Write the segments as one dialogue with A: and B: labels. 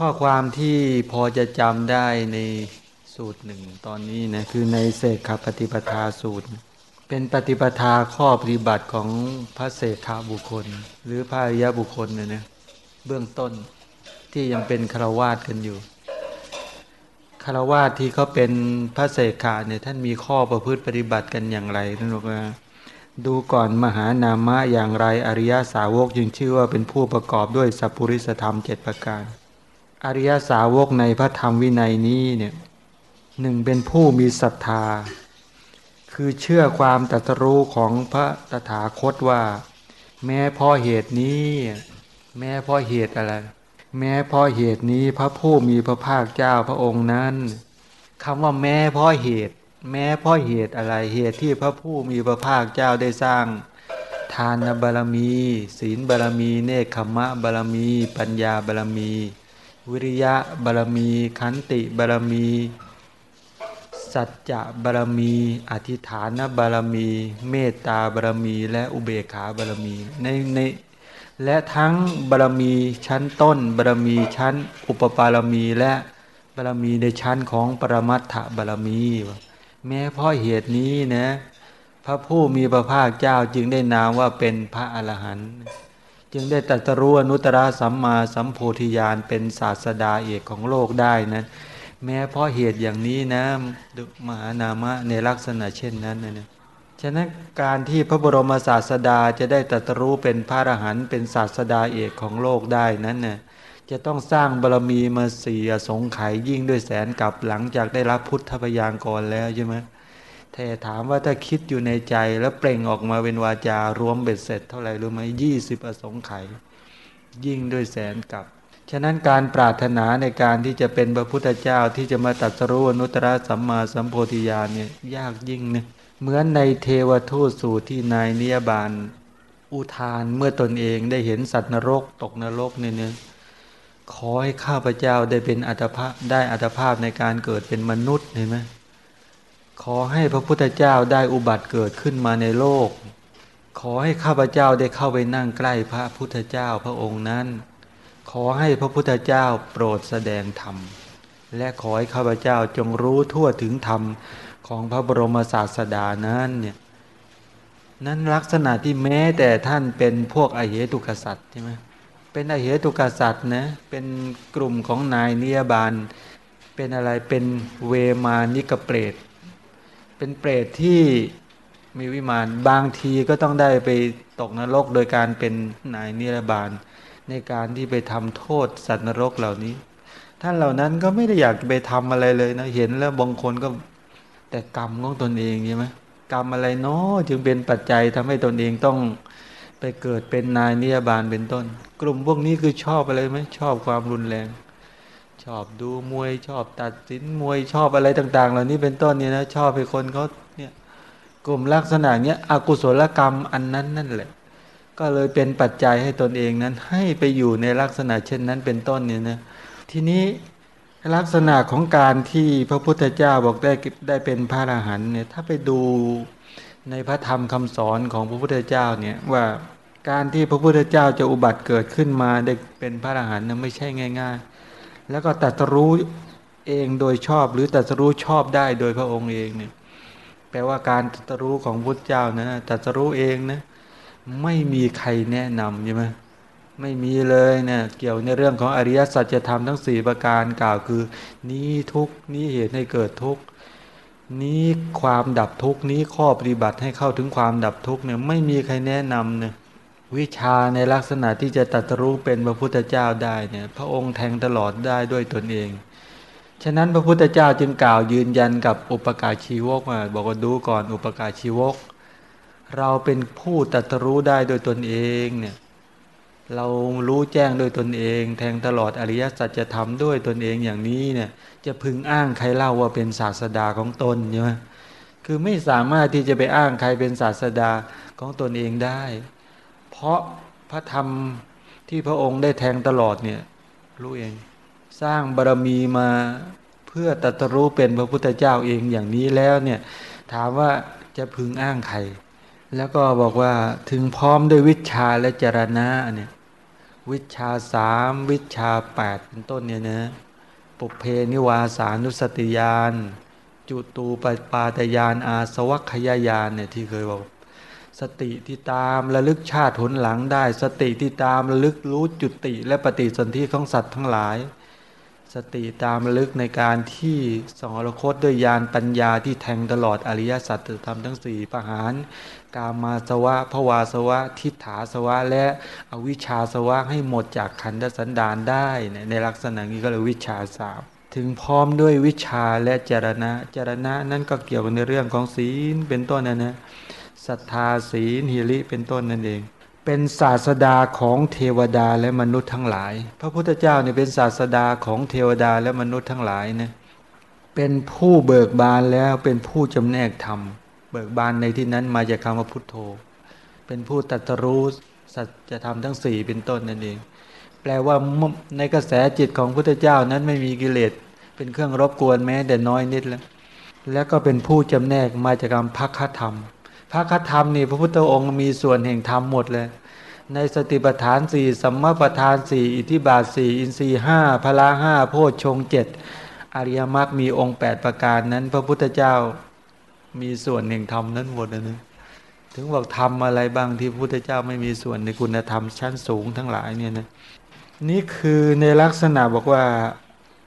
A: ข้อความที่พอจะจำได้ในสูตรหนึ่งตอนนี้นะคือในเสกขปฏิปทาสูตร เป็นปฏิปทาข้อปฏิบัติของพระเสกขาบุคคล หรือพระอริยบุคคลเนี่ยนะเบื้องต้นที่ยังเป็นคารวาสกันอยู่คารวาสที่เขาเป็นพระเสกขาเนี่ยท่านมีข้อประพฤติปฏิบัติกันอย่างไรท่านบอกว่าดูก่อนมหานามะอย่างไรอริยสาวกจึงชื่อว่าเป็นผู้ประกอบด้วยสัพพุริสธรรมเจ็ดประการ อริยสาวกในพระธรรมวินัยนี้เนี่ยหนึ่งเป็นผู้มีศรัทธา คือเชื่อความตรัสรู้ของพระตถาคตว่า แม้เพราะเหตุนี้ แม้เพราะเหตุอะไร แม้เพราะเหตุนี้พระผู้มีพระภาคเจ้าพระองค์นั้นคำว่าแม้เพราะเหตุ แม้เพราะเหตุอะไรเหตุที่พระผู้มีพระภาคเจ้าได้สร้าง ทานบารมี ศีลบารมี เนคขมะบารมี ปัญญาบารมี วิริยะบารมี ขันติบารมี สัจจะบารมี อธิฐานบารมี เมตตาบารมี และอุเบกขาบารมีในในและทั้งบารมีชั้นต้นบารมีชั้น อุปปารมีและบารมีในชั้นของปรมัตถบารมี แม้เพราะเหตุนี้นะ พระผู้มีพระภาคเจ้าจึงได้นามว่าเป็นพระอรหันต์ จึงได้ตรัสรู้อนุตตรสัมมาสัมโพธิญาณเป็นศาสดาเอกของโลกได้นะแม้เพราะเหตุอย่างนี้นะมหานามะในลักษณะเช่นนั้นนะฉะนั้นการที่พระบรมศาสดาจะได้ตรัสรู้เป็นพระอรหันต์เป็นศาสดาเอกของโลกได้นั้นเนี่ยจะต้องสร้างบารมีมาเสียสงไขยิ่งด้วยแสนกับหลังจากได้รับพุทธพยากรแล้วใช่ไหม แต่ถามว่าถ้าคิดอยู่ในใจแล้วเปล่งออกมาเป็นวาจารวมเบ็ดเสร็จเท่าไหร่รู้ไหมยี่สิบอสงไขยยิ่งด้วยแสนกับฉะนั้นการปรารถนาในการที่จะเป็นพระพุทธเจ้าที่จะมาตัดสรู้อนุตตรสัมมาสัมโพธิญาณเนี่ยยากยิ่งนะเหมือนในเทวทูตสูตรที่นายนิยบาล อุทานเมื่อตนเองได้เห็นสัตว์นรกตกนรกเนี่ยเนี่ยขอให้ข้าพเจ้าได้เป็นอัตภาพได้อัตภาพในการเกิดเป็นมนุษย์เห็นไหม ขอให้พระพุทธเจ้าได้อุบัติเกิดขึ้นมาในโลก ขอให้ข้าพเจ้าได้เข้าไปนั่งใกล้พระพุทธเจ้าพระองค์นั้น ขอให้พระพุทธเจ้าโปรดแสดงธรรม และขอให้ข้าพเจ้าจงรู้ทั่วถึงธรรมของพระบรมศาสดานั้นเนี่ยนั้นลักษณะที่แม้แต่ท่านเป็นพวกอเหตุกษัตริย์ใช่ไหมเป็นอเหตุกษัตริย์นะเป็นกลุ่มของนายเนิยบาลเป็นอะไรเป็นเวมานิกเปรต เป็นเปรตที่มีวิมานบางทีก็ต้องได้ไปตกนรกโดยการเป็นนายนิรบาล ในการที่ไปทำโทษสัตว์นรกเหล่านี้ ท่านเหล่านั้นก็ไม่ได้อยากไปทำอะไรเลยนะเห็นแล้วบางคนก็แต่กรรมของตนเองใช่ไหมกรรมอะไรเนาะจึงเป็นปัจจัยทำให้ตนเองต้องไปเกิดเป็นนายนิยบาลเป็นต้น กลุ่มพวกนี้คือชอบอะไรไหมชอบความรุนแรง ชอบดูมวยชอบตัดสินมวยชอบอะไรต่าง ๆ เหล่านี้เป็นต้นเนี่ยนะชอบให้คนเขาเนี่ยกลุ่มลักษณะเนี้ยอกุศลกรรมอันนั้นนั่นแหละ ก็เลยเป็นปัจจัยให้ตนเองนั้น ให้ไปอยู่ในลักษณะเช่นนั้นเป็นต้นเนี่ยนะทีนี้ลักษณะของการที่พระพุทธเจ้าบอกได้ได้เป็นพระอรหันต์เนี่ยถ้าไปดูในพระธรรมคำสอนของพระพุทธเจ้าเนี่ยว่าการที่พระพุทธเจ้าจะอุบัติเกิดขึ้นมาได้เป็นพระอรหันต์นั้นไม่ใช่ง่าย ๆ แล้วก็ตัดรู้เองโดยชอบหรือตัดรู้ชอบได้โดยพระองค์เองเนี่ยแปลว่าการตัดรู้ของพุทธเจ้านะตัดรู้เองนะไม่มีใครแนะนำใช่ไหมไม่มีเลยเนะี่ยเกี่ยวในเรื่องของอริยสัจธรรมทั้งสี่ประการกล่าวคือ นี้ทุกนี้เหตุให้เกิดทุกนี้ความดับทุกนี้ข้อปฏิบัติให้เข้าถึงความดับทุกเนี่ยไม่มีใครแนะนำเนี่ย วิชาในลักษณะที่จะตัดรู้เป็นพระพุทธเจ้าได้เนี่ยพระองค์แทงตลอดได้ด้วยตนเอง ฉะนั้นพระพุทธเจ้าจึงกล่าวยืนยันกับอุปการชีวกมาบอกว่าดูก่อนอุปการชีวก เราเป็นผู้ตัดรู้ได้โดยตนเองเนี่ยเรารู้แจ้งโดยตนเอง แทงตลอดอริยสัจธรรมด้วยตนเองอย่างนี้เนี่ยจะพึงอ้างใครเล่าว่าเป็นศาสดาของตนใช่ไหมคือไม่สามารถที่จะไปอ้างใครเป็นศาสดาของตนเองได้ เพราะพระธรรมที่พระองค์ได้แทงตลอดเนี่ยรู้เอง สร้างบารมีมาเพื่อตัตรู้เป็นพระพุทธเจ้าเองอย่างนี้แล้วเนี่ยถามว่าจะพึงอ้างใคร แล้วก็บอกว่าถึงพร้อมด้วยวิชาและจรณะเนี่ยวิชาสามวิชาแปดเป็นต้นเนี่ยนะปุเพนิวาสานุสติยาน จุตูปปาตยานอาสวัคยายานเนี่ยที่เคยบอก สติที่ตามระลึกชาติผลหลังได้ สติที่ตามระลึกรู้จุติ และปฏิสนธิของสัตว์ทั้งหลาย สติตามระลึกในการที่สองรคตด้วยยานปัญญาที่แทงตลอดอริยสัจธรรมทั้งสี่ประหาร กามาสวะภวาสวะ ทิฏฐาสวะ และอวิชชาสวะให้หมดจากขันธสันดานได้ ในลักษณะนี้ก็เลยวิชาสามถึงพร้อมด้วยวิชาและจรณะจรณะนั่นก็เกี่ยวกับในเรื่องของศีลเป็นต้นนะนะ ศรัทธาศีลหิริเป็นต้นนั่นเอง เป็นศาสดาของเทวดาและมนุษย์ทั้งหลาย พระพุทธเจ้าเนี่ยเป็นศาสดาของเทวดาและมนุษย์ทั้งหลายนะเป็นผู้เบิกบานแล้วเป็นผู้จำแนกธรรม เบิกบานในที่นั้นมาจากคำว่าพุทโธ เป็นผู้ตัตรู้สัจธรรมทั้งสี่เป็นต้นนั่นเอง แปลว่าในกระแสจิตของพุทธเจ้านั้นไม่มีกิเลสเป็นเครื่องรบกวนแม้แต่น้อยนิดแล้ว แล้วก็เป็นผู้จำแนกมาจากคำพักคธรรม พระคธรรมนี่พระพุทธองค์มีส่วนแห่งธรรมหมดเลย ในสติปัฏฐานสี่สัมมาปัฏฐานสี่อิทิบาทสี่อินทรีห้าพละห้าโพชฌงเจ็ดอริยมรรคมีองค์ 8 ประการนั้น พระพุทธเจ้ามีส่วนแห่งธรรมนั้นหมดเลยนะถึงบอกทำอะไรบ้างที่พระพุทธเจ้าไม่มีส่วนในคุณธรรมชั้นสูงทั้งหลายเนี่ยนะนี่คือในลักษณะบอกว่า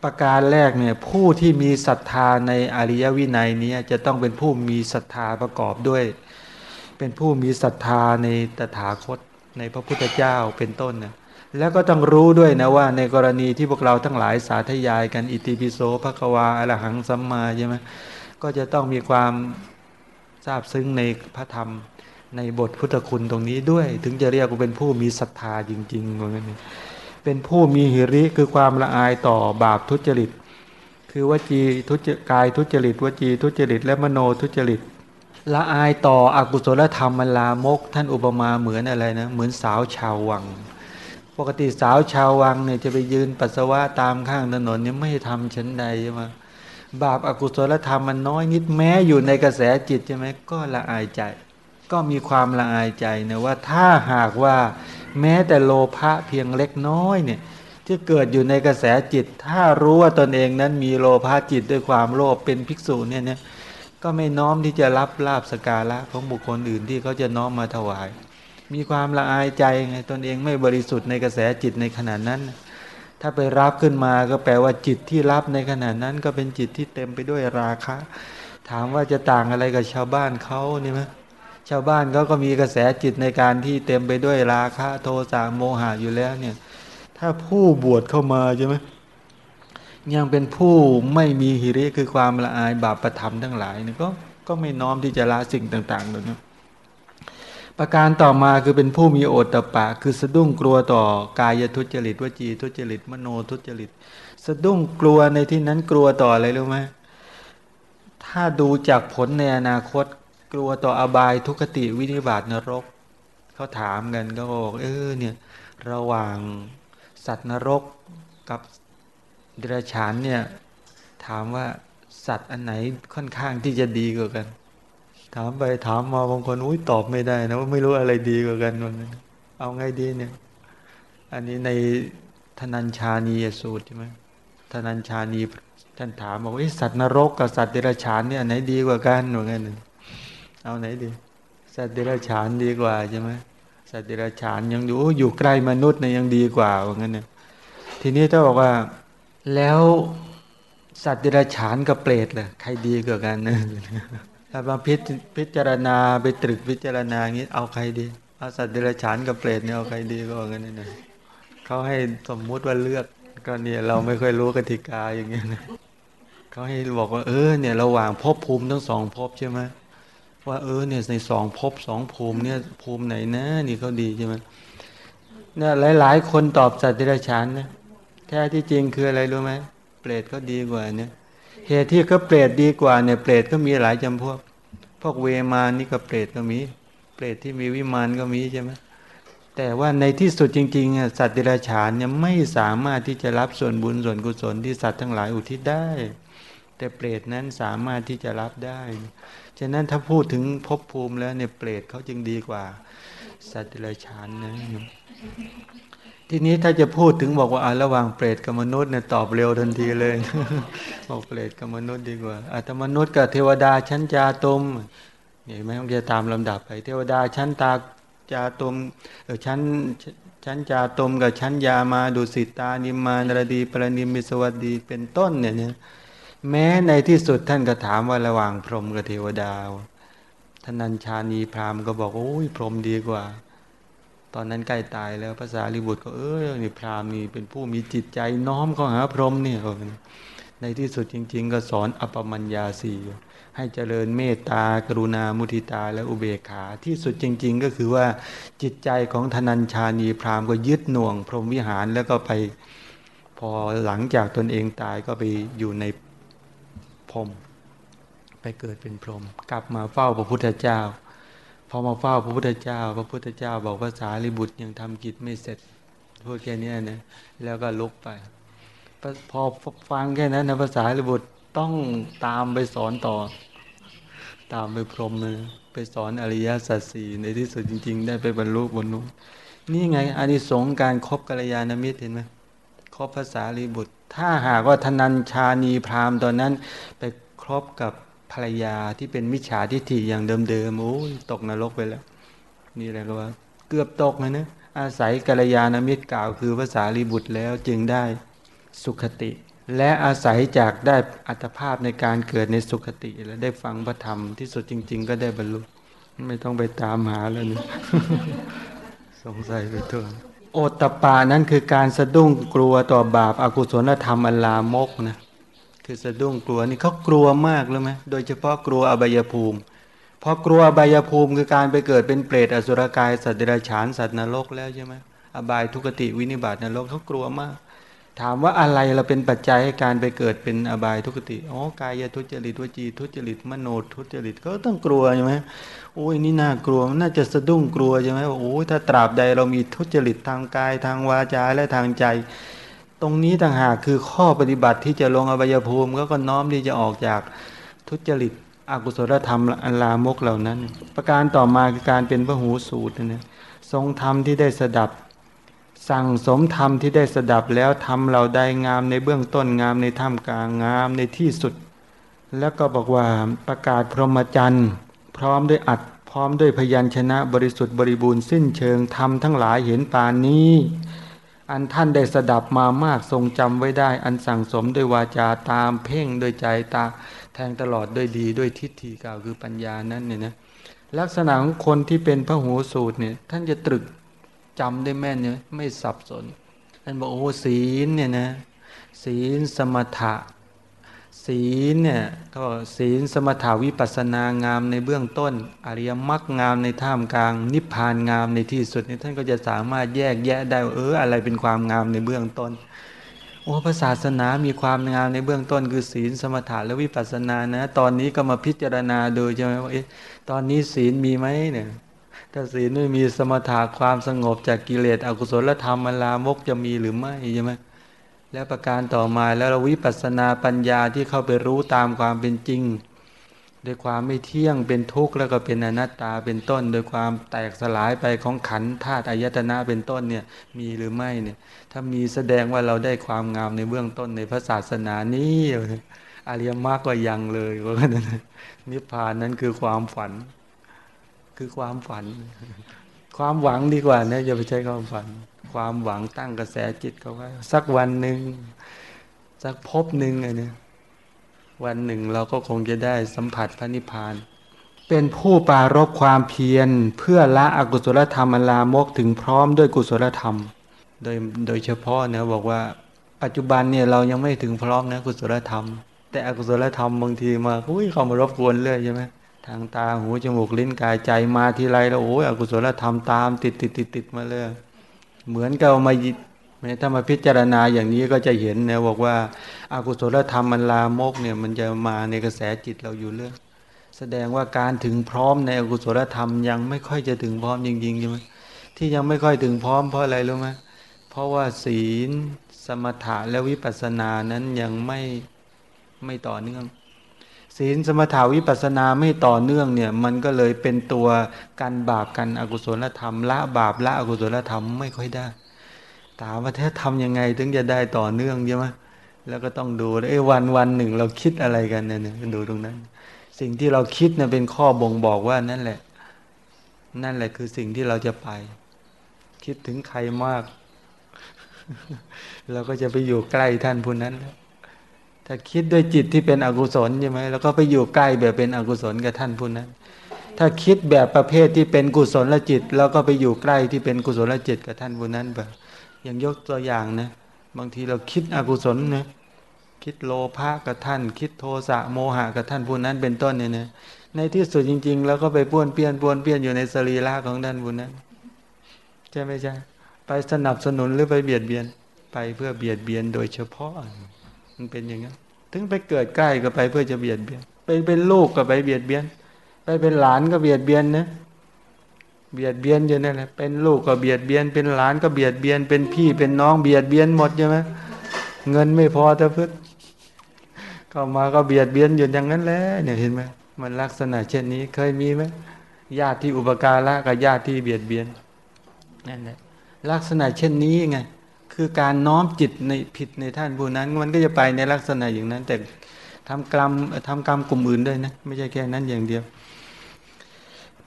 A: ประการแรกเนี่ยผู้ที่มีศรัทธาในอริยวินัยนี้จะต้องเป็นผู้มีศรัทธาประกอบด้วย เป็นผู้มีศรัทธาในตถาคตในพระพุทธเจ้าเป็นต้นนะแล้วก็ต้องรู้ด้วยนะว่า ในกรณีที่พวกเราทั้งหลายสาธยายกันอิติปิโสภควาอรหังสัมมาใช่ไหมก็จะต้องมีความทราบซึ้งในพระธรรมในบทพุทธคุณตรงนี้ด้วย ถึงจะเรียกว่าเป็นผู้มีศรัทธาจริงๆว่างั้นเป็นผู้มีหิริคือความละอายต่อบาปทุจริต คือวจีทุจกายทุจริตวจีทุจริต และมโนทุจริต ละอายต่ออกุศลธรรมมันลามก ท่านอุปมาเหมือนอะไรนะ เหมือนสาวชาววัง ปกติสาวชาววังเนี่ยจะไปยืนปัสสาวะตามข้างถนนเนี่ยไม่ทำชั้นใดใช่ไหมบาปอากุศลธรรมมันน้อยนิดแม้อยู่ในกระแสจิตใช่ไหมก็ละอายใจ ก็มีความละอายใจนะว่าถ้าหากว่าแม้แต่โลภะเพียงเล็กน้อยเนี่ยที่เกิดอยู่ในกระแสจิต ถ้ารู้ว่าตนเองนั้นมีโลภะจิตด้วยความโลภเป็นภิกษุเนี่ยเนี่ย ก็ไม่น้อมที่จะรับลาบสการะของบุคคลอื่นที่เขาจะน้อมมาถวาย มีความละอายใจไงตนเองไม่บริสุทธิ์ในกระแสจิตในขณะนั้น ถ้าไปรับขึ้นมาก็แปลว่าจิตที่รับในขณะนั้น ก็เป็นจิตที่เต็มไปด้วยราคะ ถามว่าจะต่างอะไรกับชาวบ้านเขานี่ไหมชาวบ้านเขาก็มีกระแสจิตในการที่เต็มไปด้วยราคะ โทสะโมหะอยู่แล้วเนี่ย ถ้าผู้บวชเข้ามาใช่ไหม ยังเป็นผู้ไม่มีหิริคือความละอายบาปประธรรมทั้งหลายเนี่ยก็ก็ไม่น้อมที่จะละสิ่งต่างๆเลยนะประการต่อมาคือเป็นผู้มีโอตตะปะ คือสะดุ้งกลัวต่อกายทุจริตวจีทุจริต มโนทุจริต สะดุ้งกลัวในที่นั้นกลัวต่ออะไรรู้ไหมถ้าดูจากผลในอนาคตกลัวต่ออบายทุกติวินิบาตนรกเขาถามกันก็บอกเออเนี่ยระหว่างสัตว์นรกกับ เดรัจฉานเนี่ยถามว่าสัตว์อันไหนค่อนข้างที่จะดีกว่ากัน ถามไปถามมาบางคนอุ้ยตอบไม่ได้นะว่าไม่รู้อะไรดีกว่ากันวันนั้นเอาไงดีเนี่ย อันนี้ในธนัญชานีสูตรใช่ไหมธนัญชานีท่านถามบอกว่าสัตว์นรกกับสัตว์เดรัจฉานเนี่ยไหนดีกว่ากันว่างั้นเอาไหนดี สัตว์เดรัจฉานดีกว่าใช่ไหมสัตว์เดรัจฉานยังอยู่อยู่ใกล้มนุษย์เนี่ยยังดีกว่าว่างั้นเนี่ยทีนี้ถ้าบอกว่า แล้วสัตว์เดรัจฉานกับเปรตเลยใครดีกว่ากันเนี่ยถ้ามาพิพจารณาไปตรึกพิจารณางนี้ เอาใครดีเอาสัตว์เดรัจฉานกับเปรตเนี่ยเอาใครดีก็งั้นนี่นะเขาให้สมมุติว่าเลือกก็เนี่ยเราไม่ค่อยรู้กติกาอย่างเงี้ยนะเขาให้บอกว่าเออเนี่ยระหว่างภพภูมิทั้งสองภพใช่ไหมว่าเออเนี่ยในสองภพสองภูมิเนี่ยภูมิไหนนะ นี่เขาดีใช่ไหมเนี่ยหลาย ๆ คนตอบสัตว์เดรัจฉานนะ แท้ที่จริงคืออะไรรู้ไหมเปรตเขาดีกว่าเนี่ยเหตุที่เขาเปรตดีกว่าเนี่ยเปรตก็มีหลายจำพวก พวกเวมานี่ก็เปรตก็มี เปรตที่มีวิมานก็มีใช่ไหมแต่ว่าในที่สุดจริงๆสัตว์ดิรัจฉานเนี่ยไม่สามารถที่จะรับส่วนบุญส่วนกุศลที่สัตว์ทั้งหลายอุทิศได้ แต่เปรตนั้นสามารถที่จะรับได้ ฉะนั้นถ้าพูดถึงภพภูมิแล้วเนี่ยเปรตเขาจึงดีกว่า สัตว์ดิรัจฉานนะ ทีนี้ถ้าจะพูดถึงบอกว่าระหว่างเปรตกับมนุษย์เนี่ยตอบเร็วทันทีเลยบอกเปรตกับมนุษย์ดีกว่าอาตมนุษย์กับเทวดาชั้นจาตุมเนี่ยไม่ต้องจะตามลำดับไป เทวดาชั้นตาจาตุมเออชั้นชั้นจาตุมกับชั้นยามาดุสิตานิมานรดีปรนิมิสวัสดีเป็นต้นเนี่ยเนี่ยแม้ในที่สุดท่านก็ถามว่าระหว่างพรหมกับเทวดาท่านัญชานีพราหมณ์ก็บอกโอ้ยพรหมดีกว่า ตอนนั้นใกล้ตายแล้วภาษาลิบุตรก็เออนี่พราหมณ์นี่เป็นผู้มีจิตใจน้อมเข้าหาพรหมเนี่ยในที่สุดจริง ๆ ก็สอนอปมัญญาสีให้เจริญเมตตากรุณามุทิตาและอุเบกขาที่สุดจริง ๆ ก็คือว่าจิตใจของธนัญชานีพราหมณ์ก็ยึดหน่วง พรหมวิหารแล้วก็ไปพอหลังจากตนเองตายก็ไปอยู่ในพรมไปเกิดเป็นพรหมกลับมาเฝ้าพระพุทธเจ้า พอมาเฝ้าพระพุทธเจ้า พระพุทธเจ้าบอกภาษาลิบุตรยังทำกิจไม่เสร็จพูดแค่นี้นะแล้วก็ลุกไป พอฟังแค่นั้นนะภาษาลิบุตรต้องตามไปสอนต่อ ตามไปพรมเลยไปสอนอริยสัจสี่ในที่สุดจริง ๆ ได้ไปบรรลุบนนู้นนี่ไงอานิสงส์การครบกัลยาณมิตรเห็นไหมครบภาษาลีบุตร ถ้าหากว่าธนัญชานีพราหมณ์ตอนนั้น ไปครบกับ ภรรยาที่เป็นมิจฉาทิฏฐิอย่างเดิมๆโอ้ยตกนรกไปแล้ว นี่แหละก็ว่า เกือบตกเลยนะอาศัยกัลยาณมิตรกล่าวคือภาษาลีบุตรแล้วจึงได้สุขติ และอาศัยจากได้อัตภาพในการเกิดในสุขติ และได้ฟังพระธรรมที่สุดจริง ๆ ก็ได้บรรลุไม่ต้องไปตามหาแล้วนะสงสัยไปทั่วโอตตปานั้นคือการสะดุ้งกลัวต่อบาปอากุศลธรรมอัลลามกนะ คือสะดุ้งกลัวนี่เขากลัวมากเลยไหมโดยเฉพาะกลัวอบายภูมิพอกลัวอบายภูมิคือการไปเกิดเป็นเปรตอสุรกายสัตว์เดรัจฉานสัตว์นรกแล้วใช่ไหมอบายทุกติวินิบาตนรกเขากลัวมาก ถามว่าอะไรเราเป็นปัจจัยให้การไปเกิดเป็นอบายทุกติอ๋อกายทุจริตวจีทุจริตมโนทุจริตก็ต้องกลัวใช่ไหมโอ้ยนี่น่ากลัวน่าจะสะดุ้งกลัวใช่ไหมว่าโอ้ยถ้าตราบใดเรามีทุจริตทางกายทางวาจาและทางใจ ตรงนี้ต่างหากคือข้อปฏิบัติที่จะลงอบายภูมิก็ก็น้อมที่จะออกจากทุจริตอกุศลธรรมอันลามกเหล่านั้น ประการต่อมาคือการเป็นพระหูสูตรนะทรงธรรมที่ได้สดับ สั่งสมธรรมที่ได้สดับแล้วทำเราได้งามในเบื้องต้นงามในท่ามกลางงามในที่สุด แล้วก็บอกว่าประกาศพรหมจรรย์ พร้อมด้วยอัดพร้อมด้วยพยัญชนะบริสุทธิ์บริบูรณ์สิ้นเชิงทำทั้งหลายเห็นปานนี้ อันท่านได้สดับมามากทรงจำไว้ได้ อันสั่งสมด้วยวาจาตามเพ่งด้วยใจตาแทงตลอดด้วยดีด้วยทิฏฐิกล่าวคือปัญญานั้นเนี่ยนะลักษณะของคนที่เป็นพระหูสูตรเนี่ยท่านจะตรึกจำได้แม่นเนี่ยไม่สับสนท่านบอกโอ้ศีลเนี่ยนะศีลสมถะ ศีลเนี่ยก็ศีลสมถาวิปัสนางามในเบื้องต้น อริยมรรคงามในท่ามกลาง นิพพานงามในที่สุดนี่ท่านก็จะสามารถแยกแยะได้เอออะไรเป็นความงามในเบื้องต้นโอ้พระศาสนามีความงามในเบื้องต้น คือศีลสมถะและวิปัสสนานะ ตอนนี้ก็มาพิจารณาดูใช่ไหมว่าเอ๊ะตอนนี้ศีลมีไหมเนี่ยถ้าศีลไม่มีสมถะความสงบจากกิเลสอกุศลธรรมมลามกจะมีหรือไม่ใช่ไหม แล้วประการต่อมาแล้วเราวิปัสนาปัญญาที่เข้าไปรู้ตามความเป็นจริงโดยความไม่เที่ยงเป็นทุกข์แล้วก็เป็นอนัตตาเป็นต้น โดยความแตกสลายไปของขันธาตุอายตนะเป็นต้นเนี่ยมีหรือไม่เนี่ยถ้ามีแสดงว่าเราได้ความงามในเบื้องต้นในพระศาสนานี้อริยมรรคก็ยังเลยว่านั้นนิพพานนั้นคือความฝัน คือความฝัน ความหวังดีกว่านะอย่าไปใช้ความฝัน ความหวังตั้งกระแสจิตเขาไว้สักวันหนึ่งสักพบหนึ่งไงเนี่ยวันหนึ่งเราก็คงจะได้สัมผัสพระนิพพาน เป็นผู้ปารบความเพียร เพื่อละอกุศลธรรมอลามกถึงพร้อมด้วยกุศลธรรม โดยโดยเฉพาะเนี่ยบอกว่าปัจจุบันเนี่ยเรายังไม่ถึงพร้อมนะกุศลธรรม แต่อกุศลธรรมบางทีมาอุ้ยเขามารบกวนเลยใช่ไหมทางตาหูจมูกลิ้นกายใจมาทีไรแล้วโอ้ยอกุศลธรรมตามติดติดติดติดมาเลย เหมือนกับมาถ้ามาพิจารณาอย่างนี้ก็จะเห็นนะบอกว่าอากุศลธรรมมันลามกเนี่ยมันจะมาในกระแสจิตเราอยู่เรื่องแสดงว่าการถึงพร้อมในอกุศลธรรมยังไม่ค่อยจะถึงพร้อมจริงๆใช่ไหมที่ยังไม่ค่อยถึงพร้อมเพราะอะไรรู้ไหมเพราะว่าศีล สมถะและวิปัสสนานั้นยังไม่ไม่ต่อเนื่อง ศีลสมถาวิปัสนาไม่ต่อเนื่องเนี่ย มันก็เลยเป็นตัวกันบาปกันอกุศลธรรมละบาปละอกุศลธรรมไม่ค่อยได้ถามว่าแท้ทำยังไงถึงจะได้ต่อเนื่องใช่ไหมแล้วก็ต้องดูไอ้วันวันหนึ่งเราคิดอะไรกันเนี่ยดูตรงนั้น สิ่งที่เราคิดเนี่ยเป็นข้อบ่งบอกว่านั่นแหละ นั่นแหละคือสิ่งที่เราจะไป คิดถึงใครมาก เราก็จะไปอยู่ใกล้ท่านผู้นั้นแล้ว ถ้าคิดด้วยจิตที่เป็นอกุศลใช่ไหมแล้วก็ไปอยู่ใกล้แบบเป็นอกุศลกับท่านผู้นั้น ถ้าคิดแบบประเภทที่เป็นกุศลละจิต แล้วก็ไปอยู่ใกล้ที่เป็นกุศลละจิตกับท่านผู้นั้นแบบอย่างยกตัวอย่างนะบางทีเราคิดอกุศลนะคิดโลภะกับท่าน คิดโทสะโมหะกับท่านผู้นั้นเป็นต้นเนี่ยนะในที่สุดจริง ๆ แล้วก็ไปป้วนเปี้ยนป้วนเปี้ยนอยู่ในสรีระของท่านผู้นั้นใช่ไหมใช่ไปสนับสนุนหรือไปเบียดเบียน ไปเพื่อเบียดเบียนโดยเฉพาะ มันเป็นอย่างนั้น ถึงไปเกิดใกล้ก็ไปเพื่อจะเบียดเบียน เป็นเป็นลูกก็ไปเบียดเบียน ไปเป็นหลานก็เบียดเบียนนะ เบียดเบียนอยู่นั่นแหละ เป็นลูกก็เบียดเบียน เป็นหลานก็เบียดเบียน เป็นพี่เป็นน้องเบียดเบียนหมดใช่ไหมเงินไม่พอจะพึ่งเข้ามาก็เบียดเบียนอยู่อย่างนั้นแหละเนี่ยเห็นไหมมันลักษณะเช่นนี้เคยมีไหมญาติที่อุปการะกับญาติที่เบียดเบียนนั่นแหละลักษณะเช่นนี้ไง คือการน้อมจิตในผิดในท่านผู้นั้น มันก็จะไปในลักษณะอย่างนั้น แต่ทำกรรมทำกรรมกลุ่มอื่นด้วยนะไม่ใช่แค่นั้นอย่างเดียว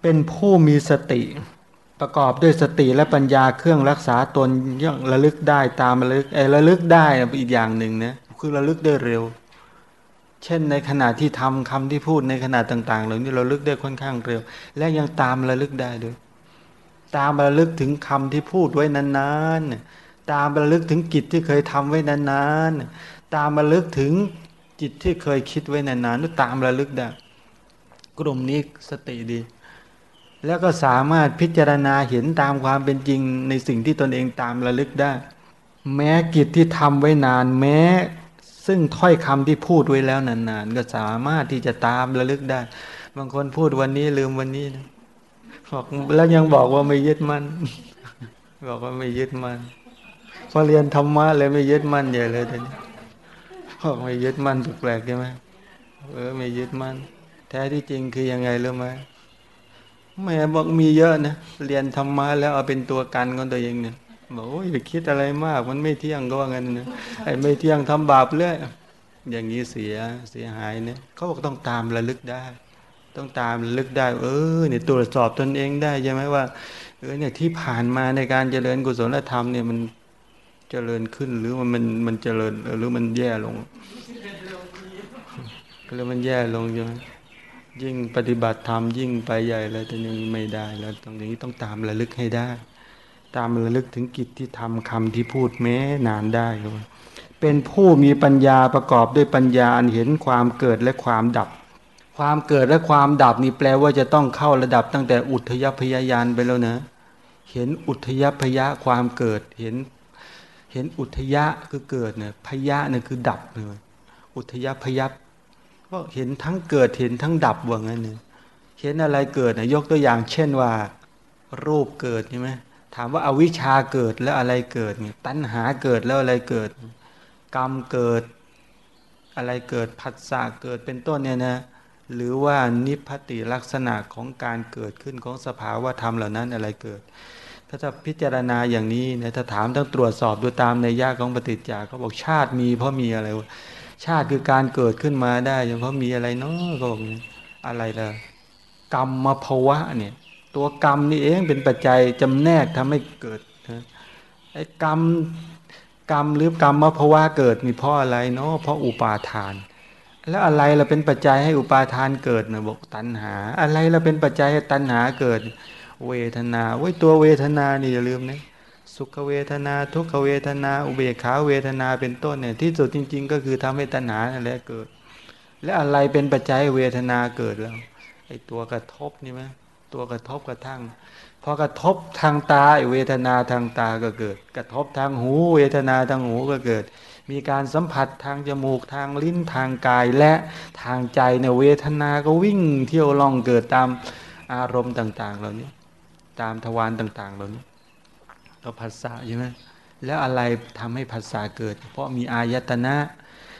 A: เป็นผู้มีสติประกอบด้วยสติและปัญญาเครื่องรักษาตนย่องระลึกได้ตามระลึกไอ้ระลึกได้อีกอย่างหนึ่งนะคือระลึกได้เร็ว เช่นในขณะที่ทำคำที่พูดในขณะต่างๆเหล่านี้เราลึกได้ค่อนข้างเร็ว และยังตามระลึกได้ด้วย ตามระลึกถึงคำที่พูดไว้นานๆ ตามระลึกถึงกิจที่เคยทำไว้นานๆ ตามระลึกถึงจิตที่เคยคิดไว้นานๆด้วยตามระลึกได้กลุ่มนี้สติดี แล้วก็สามารถพิจารณาเห็นตามความเป็นจริงในสิ่งที่ตนเองตามระลึกได้ แม้กิจที่ทำไว้นานแม้ ซึ่งถ้อยคำที่พูดไว้แล้วนานๆ ก็สามารถที่จะตามระลึกได้ บางคนพูดวันนี้ลืมวันนี้นะบอกแล้วยังบอกว่าไม่ยึดมัน่นบอกว่าไม่ยึดมัน่น พอเรียนธรรมะเลยไม่ยึดมั่นใหญ่เลยตอนนี้บอกไม่ยึดมั่นแปลกใช่ไหมเออไม่ยึดมั่นแท้ที่จริงคือยังไงรู้ไหมแม่บอกมีเยอะนะเรียนธรรมะแล้วเอาเป็นตัวกันของตัวเองเนี่ยบอกโอ้ยไปคิดอะไรมาก มันไม่เที่ยงก็ว่างั้นนะไอ้ไม่เที่ยงทำบาปเรื่อยอย่างนี้เสียเสียหายเนี่ยเขาบอกต้องตามระลึกได้ ต้องตามระลึกได้ เออเนี่ยตรวจสอบตนเองได้ใช่ไหมว่าเออเนี่ยที่ผ่านมาในการเจริญกุศลธรรมเนี่ยมัน เจริญขึ้นหรือว่ามันมันเจริญหรือมันแย่ลงหรือมันแย่ลงใช่ไหมยิ่งปฏิบัติธรรมยิ่งไปใหญ่แล้วแต่ยังไม่ได้แล้วตรงนี้ต้องตามระลึกให้ได้ ตามระลึกถึงกิจที่ทำคำที่พูดแม้นานได้ครับเป็นผู้มีปัญญาประกอบด้วยปัญญาอันเห็นความเกิดและความดับ ความเกิดและความดับนี่แปลว่าจะต้องเข้าระดับตั้งแต่อุทยพยายานไปแล้วนะ เห็นอุทยพยะความเกิดเห็น เห็นอุทยะคือเกิดเนี่ยพยะเนี่ยคือดับเลยอุทยะพยับก็เห็นทั้งเกิดเห็นทั้งดับว่างั้นเนี่ยเห็นอะไรเกิดเนะยกตัวอย่าง เช่นว่า รูปเกิดใช่ไหมถามว่าอาวิชชาเกิดแล้วอะไรเกิดเนี่ยตัณหาเกิดแล้วอะไรเกิด กรรมเกิด อะไรเกิดผัสสะเกิดเป็นต้นเนี่ยนะหรือว่านิพพติลักษณะของการเกิดขึ้นของสภาวะธรรมเหล่านั้นอะไรเกิด ถ้าจะพิจารณาอย่างนี้เนี่ยถ้าถามต้องตรวจสอบดูตามในยากของปฏิจจาเขาบอกชาติมีเพราะมีอะไรชาติคือการเกิดขึ้นมาได้เพราะมีอะไรเนาะก็บอกอะไรล่ะกรรมมาภาวะเนี่ยตัวกรรมนี่เองเป็นปัจจัยจำแนกทำให้เกิดไอ้กรรมกรรมหรือกรรมมาภาวะเกิดมีเพราะอะไรเนาะเพราะอุปาทาน แล้วอะไรเราเป็นปัจจัยให้อุปาทานเกิดนะบอกตัณหา อะไรเราเป็นปัจจัยให้ตัณหาเกิด เวทนาไว้ยตัวเวทนานี่อย่าลืมนะสุขเวทนาทุกขเวทนาอุเบกขาเวทนาเป็นต้นเนี่ยที่สุดจริง ๆ ก็คือทำให้ตัณหานั่นและเกิด และอะไรเป็นปัจจัยเวทนาเกิดแล้วไอ้ตัวกระทบนี่ไหมตัวกระทบกระทั่งพอกระทบทางตาเวทนาทางตาก็เกิด กระทบทางหู เวทนาทางหูก็เกิด มีการสัมผัสทางจมูกทางลิ้นทางกายและทางใจเนี่ยเวทนาก็วิ่งเที่ยวล่องเกิดตามอารมณ์ต่าง ๆ เหล่านี้ ตามทวารต่างๆเหล่านี้ก็ภาษาใช่ไหมแล้วอะไรทำให้ภาษาเกิด เพราะมีอายตนะ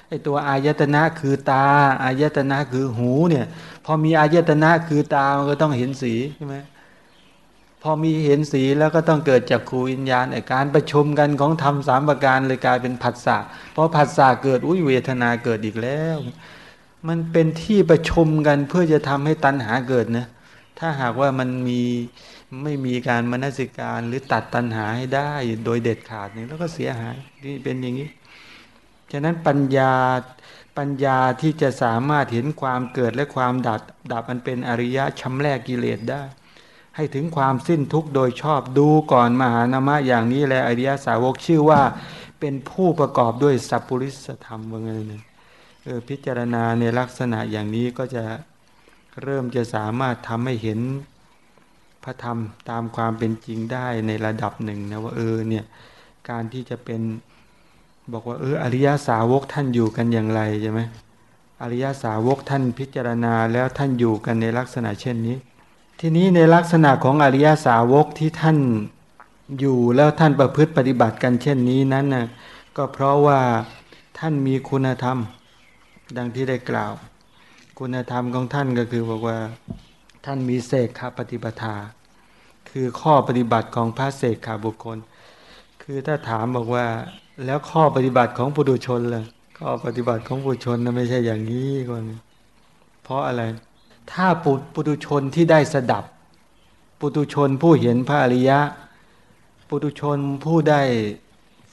A: ไอตัวอายตนะคือตาอายตนะคือหูเนี่ยพอมีอายตนะคือตามันก็ต้องเห็นสีใช่ไหมพอมีเห็นสีแล้วก็ต้องเกิดจากขูวิญญาณไอการประชุมกันของธรรมสามประการเลยกลายเป็นผัสสะเพราะผัสสะเกิดอุ้ยเวทนาเกิดอีกแล้ว มันเป็นที่ประชุมกันเพื่อจะทำให้ตัณหาเกิดนะถ้าหากว่ามันมี ไม่มีการมนสิการหรือตัดตัณหาให้ได้โดยเด็ดขาดนี่แล้วก็เสียหายนี่เป็นอย่างนี้ ฉะนั้นปัญญาปัญญาที่จะสามารถเห็นความเกิดและความดับดับมันเป็นอริยะชำแรกกิเลสได้ ให้ถึงความสิ้นทุกข์โดยชอบดูก่อนมหานามะอย่างนี้แลอริยสาวกชื่อว่าเป็นผู้ประกอบด้วยสัพพุริสธรรมว่าไงเนี่ยเออพิจารณาในลักษณะอย่างนี้ก็จะเริ่มจะสามารถทำให้เห็น พระธรรมตามความเป็นจริงได้ในระดับหนึ่งนะว่าเออเนี่ยการที่จะเป็นบอกว่าเอออริยาสาวกท่านอยู่กันอย่างไรใช่ไหมอริยาสาวกท่านพิจารณาแล้วท่านอยู่กันในลักษณะเช่นนี้ ทีนี้ในลักษณะของอริยาสาวกที่ท่านอยู่แล้วท่านประพฤติปฏิบัติกันเช่นนี้นั้นนะก็เพราะว่าท่านมีคุณธรรม ดังที่ได้กล่าว คุณธรรมของท่านก็คือบอกว่า ท่านมีเสกขปฏิปทา คือข้อปฏิบัติของพระเสกขาบุคคล คือถ้าถามบอกว่า แล้วข้อปฏิบัติของปุถุชนล่ะข้อปฏิบัติของปุถุชนนะไม่ใช่อย่างนี้ก่อนเพราะอะไร ถ้าปุปุถุชนที่ได้สดับ ปุถุชนผู้เห็นพระอริยะ ปุถุชนผู้ได้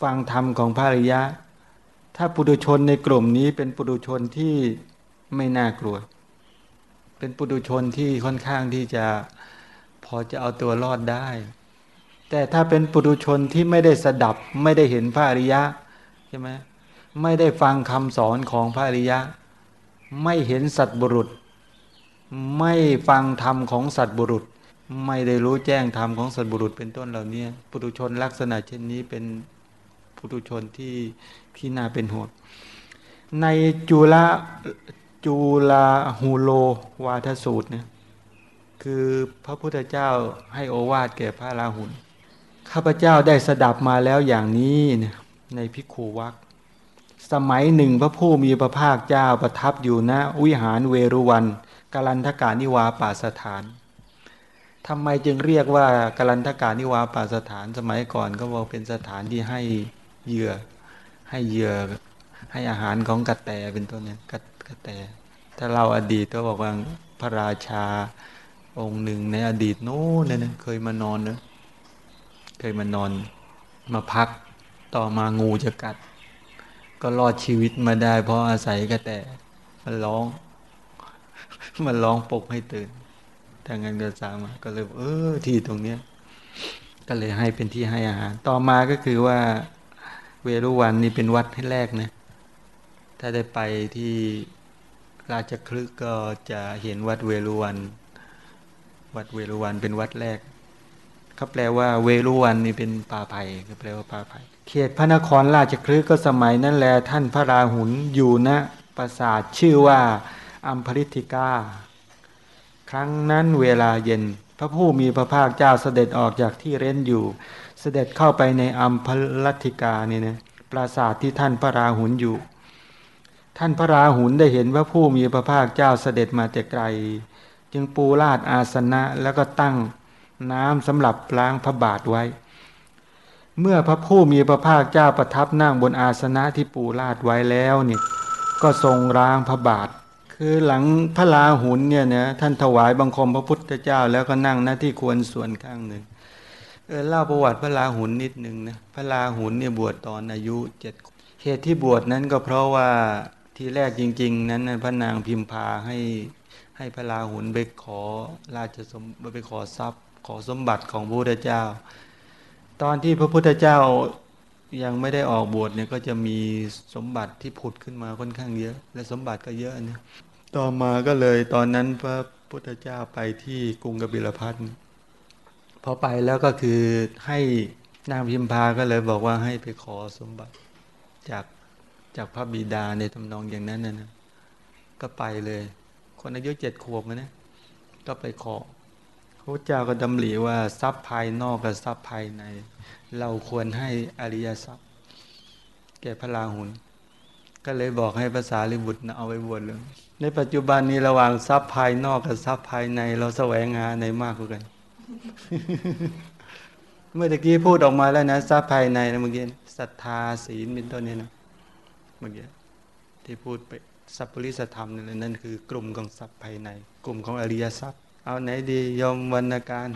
A: ฟังธรรมของพระอริยะ ถ้าปุถุชนในกลุ่มนี้เป็นปุถุชนที่ไม่น่ากลัว เป็นปุถุชนที่ค่อนข้างที่จะพอจะเอาตัวรอดได้ แต่ถ้าเป็นปุถุชนที่ไม่ได้สดับ ไม่ได้เห็นพระอริยะใช่ไหมไม่ได้ฟังคำสอนของพระอริยะ ไม่เห็นสัตบุรุษ ไม่ฟังธรรมของสัตบุรุษ ไม่ได้รู้แจ้งธรรมของสัตบุรุษเป็นต้นเหล่านี้ปุถุชนลักษณะเช่นนี้เป็นปุถุชนที่ที่น่าเป็นห่วงในจุล จูลาฮูโลวาทสูตรเนี่ยคือพระพุทธเจ้าให้โอวาทแก่พระราหุลข้าพเจ้าได้สดับมาแล้วอย่างนี้ในพิคูวักสมัยหนึ่งพระผู้มีพระภาคเจ้าประทับอยู่ณวิหารเวรุวันกาลันทกานิวาป่าสถานทำไมจึงเรียกว่ากาลันทกานิวาป่าสถานสมัยก่อนก็บอกเป็นสถานที่ให้เหยื่อให้เหยื่อให้อาหารของกระแตเป็นต้นเนี่ยกระ กระแต่ ถ้าเราอดีตก็บอกว่าพระราชาองค์หนึ่งในอดีตโน้นเนี่ยเคยมานอนเนะเคยมานอนมาพักต่อมางูจะกัด ก็รอดชีวิตมาได้ เพราะอาศัยกระแต่มันร้อง มันร้องปลุกให้ตื่นแต่งานเดินสามก็เลยเออที่ตรงเนี้ยก็เลยให้เป็นที่ให้อาหาร ต่อมาก็คือว่าเวรุวันนี่เป็นวัดให้แรกนะ ถ้าได้ไปที่ ราชคลึกก็จะเห็นวัดเวรุวัน วัดเวรุวันเป็นวัดแรกเขาแปลว่าเวรุวันนี่เป็นป่าไผ่ก็แปลว่าป่าไผ่เขตพระนครราชคลึกก็สมัยนั้นแลท่านพระราหุลอยู่ณปราสาทชื่อว่าอัมพริธิกาครั้งนั้นเวลาเย็นพระผู้มีพระภาคเจ้าเสด็จออกจากที่เร้นอยู่ เสด็จเข้าไปในอัมพลัติกานี่นะปราสาทที่ท่านพระราหุลอยู่ ท่านพระราหุลได้เห็นว่าผู้มีพระภาคเจ้าเสด็จมาแต่ไกล จึงปูลาดอาสนะแล้วก็ตั้งน้ำสำหรับล้างพระบาทไว้ เมื่อพระผู้มีพระภาคเจ้าประทับนั่งบนอาสนะที่ปูลาดไว้แล้วนี่ก็ทรงล้างพระบาท คือหลังพระราหุลเนี่ยนะท่านถวายบังคมพระพุทธเจ้าแล้วก็นั่งหน้าที่ควรส่วนข้างหนึ่งเออเล่าประวัติพระราหุลนิดหนึ่งนะพระราหุลเนี่ยบวชตอนอายุเจ็ดเหตุที่บวชนั้นก็เพราะว่า ที่แรกจริง ๆ นั้นพระนางพิมพาให้ให้พระราหุลไปขอราชสมไปขอทรัพย์ ขอสมบัติของพระพุทธเจ้า ตอนที่พระพุทธเจ้ายังไม่ได้ออกบวชเนี่ยก็จะมีสมบัติที่ผุดขึ้นมาค่อนข้างเยอะ และสมบัติก็เยอะเนี่ยต่อมาก็เลยตอนนั้นพระพุทธเจ้าไปที่กรุงกบิลพัทพอไปแล้วก็คือให้นางพิมพาก็เลยบอกว่าให้ไปขอสมบัติจาก จากพระบิดาในทำนองอย่างนั้นนะนะก็ไปเลย คนอายุเจ็ดขวบนะก็ไปขอพระเจ้าก็ดำริว่าทรัพย์ภายนอกกับทรัพย์ภายใน เราควรให้อริยทรัพย์ แก่พระราหุลก็เลยบอกให้ภาษาลิบุตรนะเอาไว้บวชเลยในปัจจุบันนี้ระหว่างทรัพย์ภายนอกกับทรัพย์ภายใน เราแสวงหาในมากกว่ากัน เมื่อกี้พูดออกมาแล้วนะทรัพย์ภายในนะเมื่อกี้ศรัทธาศีลเป็นต้นนี้นะ เมื่อกี้ที่พูดไปสัพปริสธรรมนั่นนั่นคือกลุ่มของทรัพย์ภายใน กลุ่มของอริยทรัพย์ เอาไหนดียมวรรณการ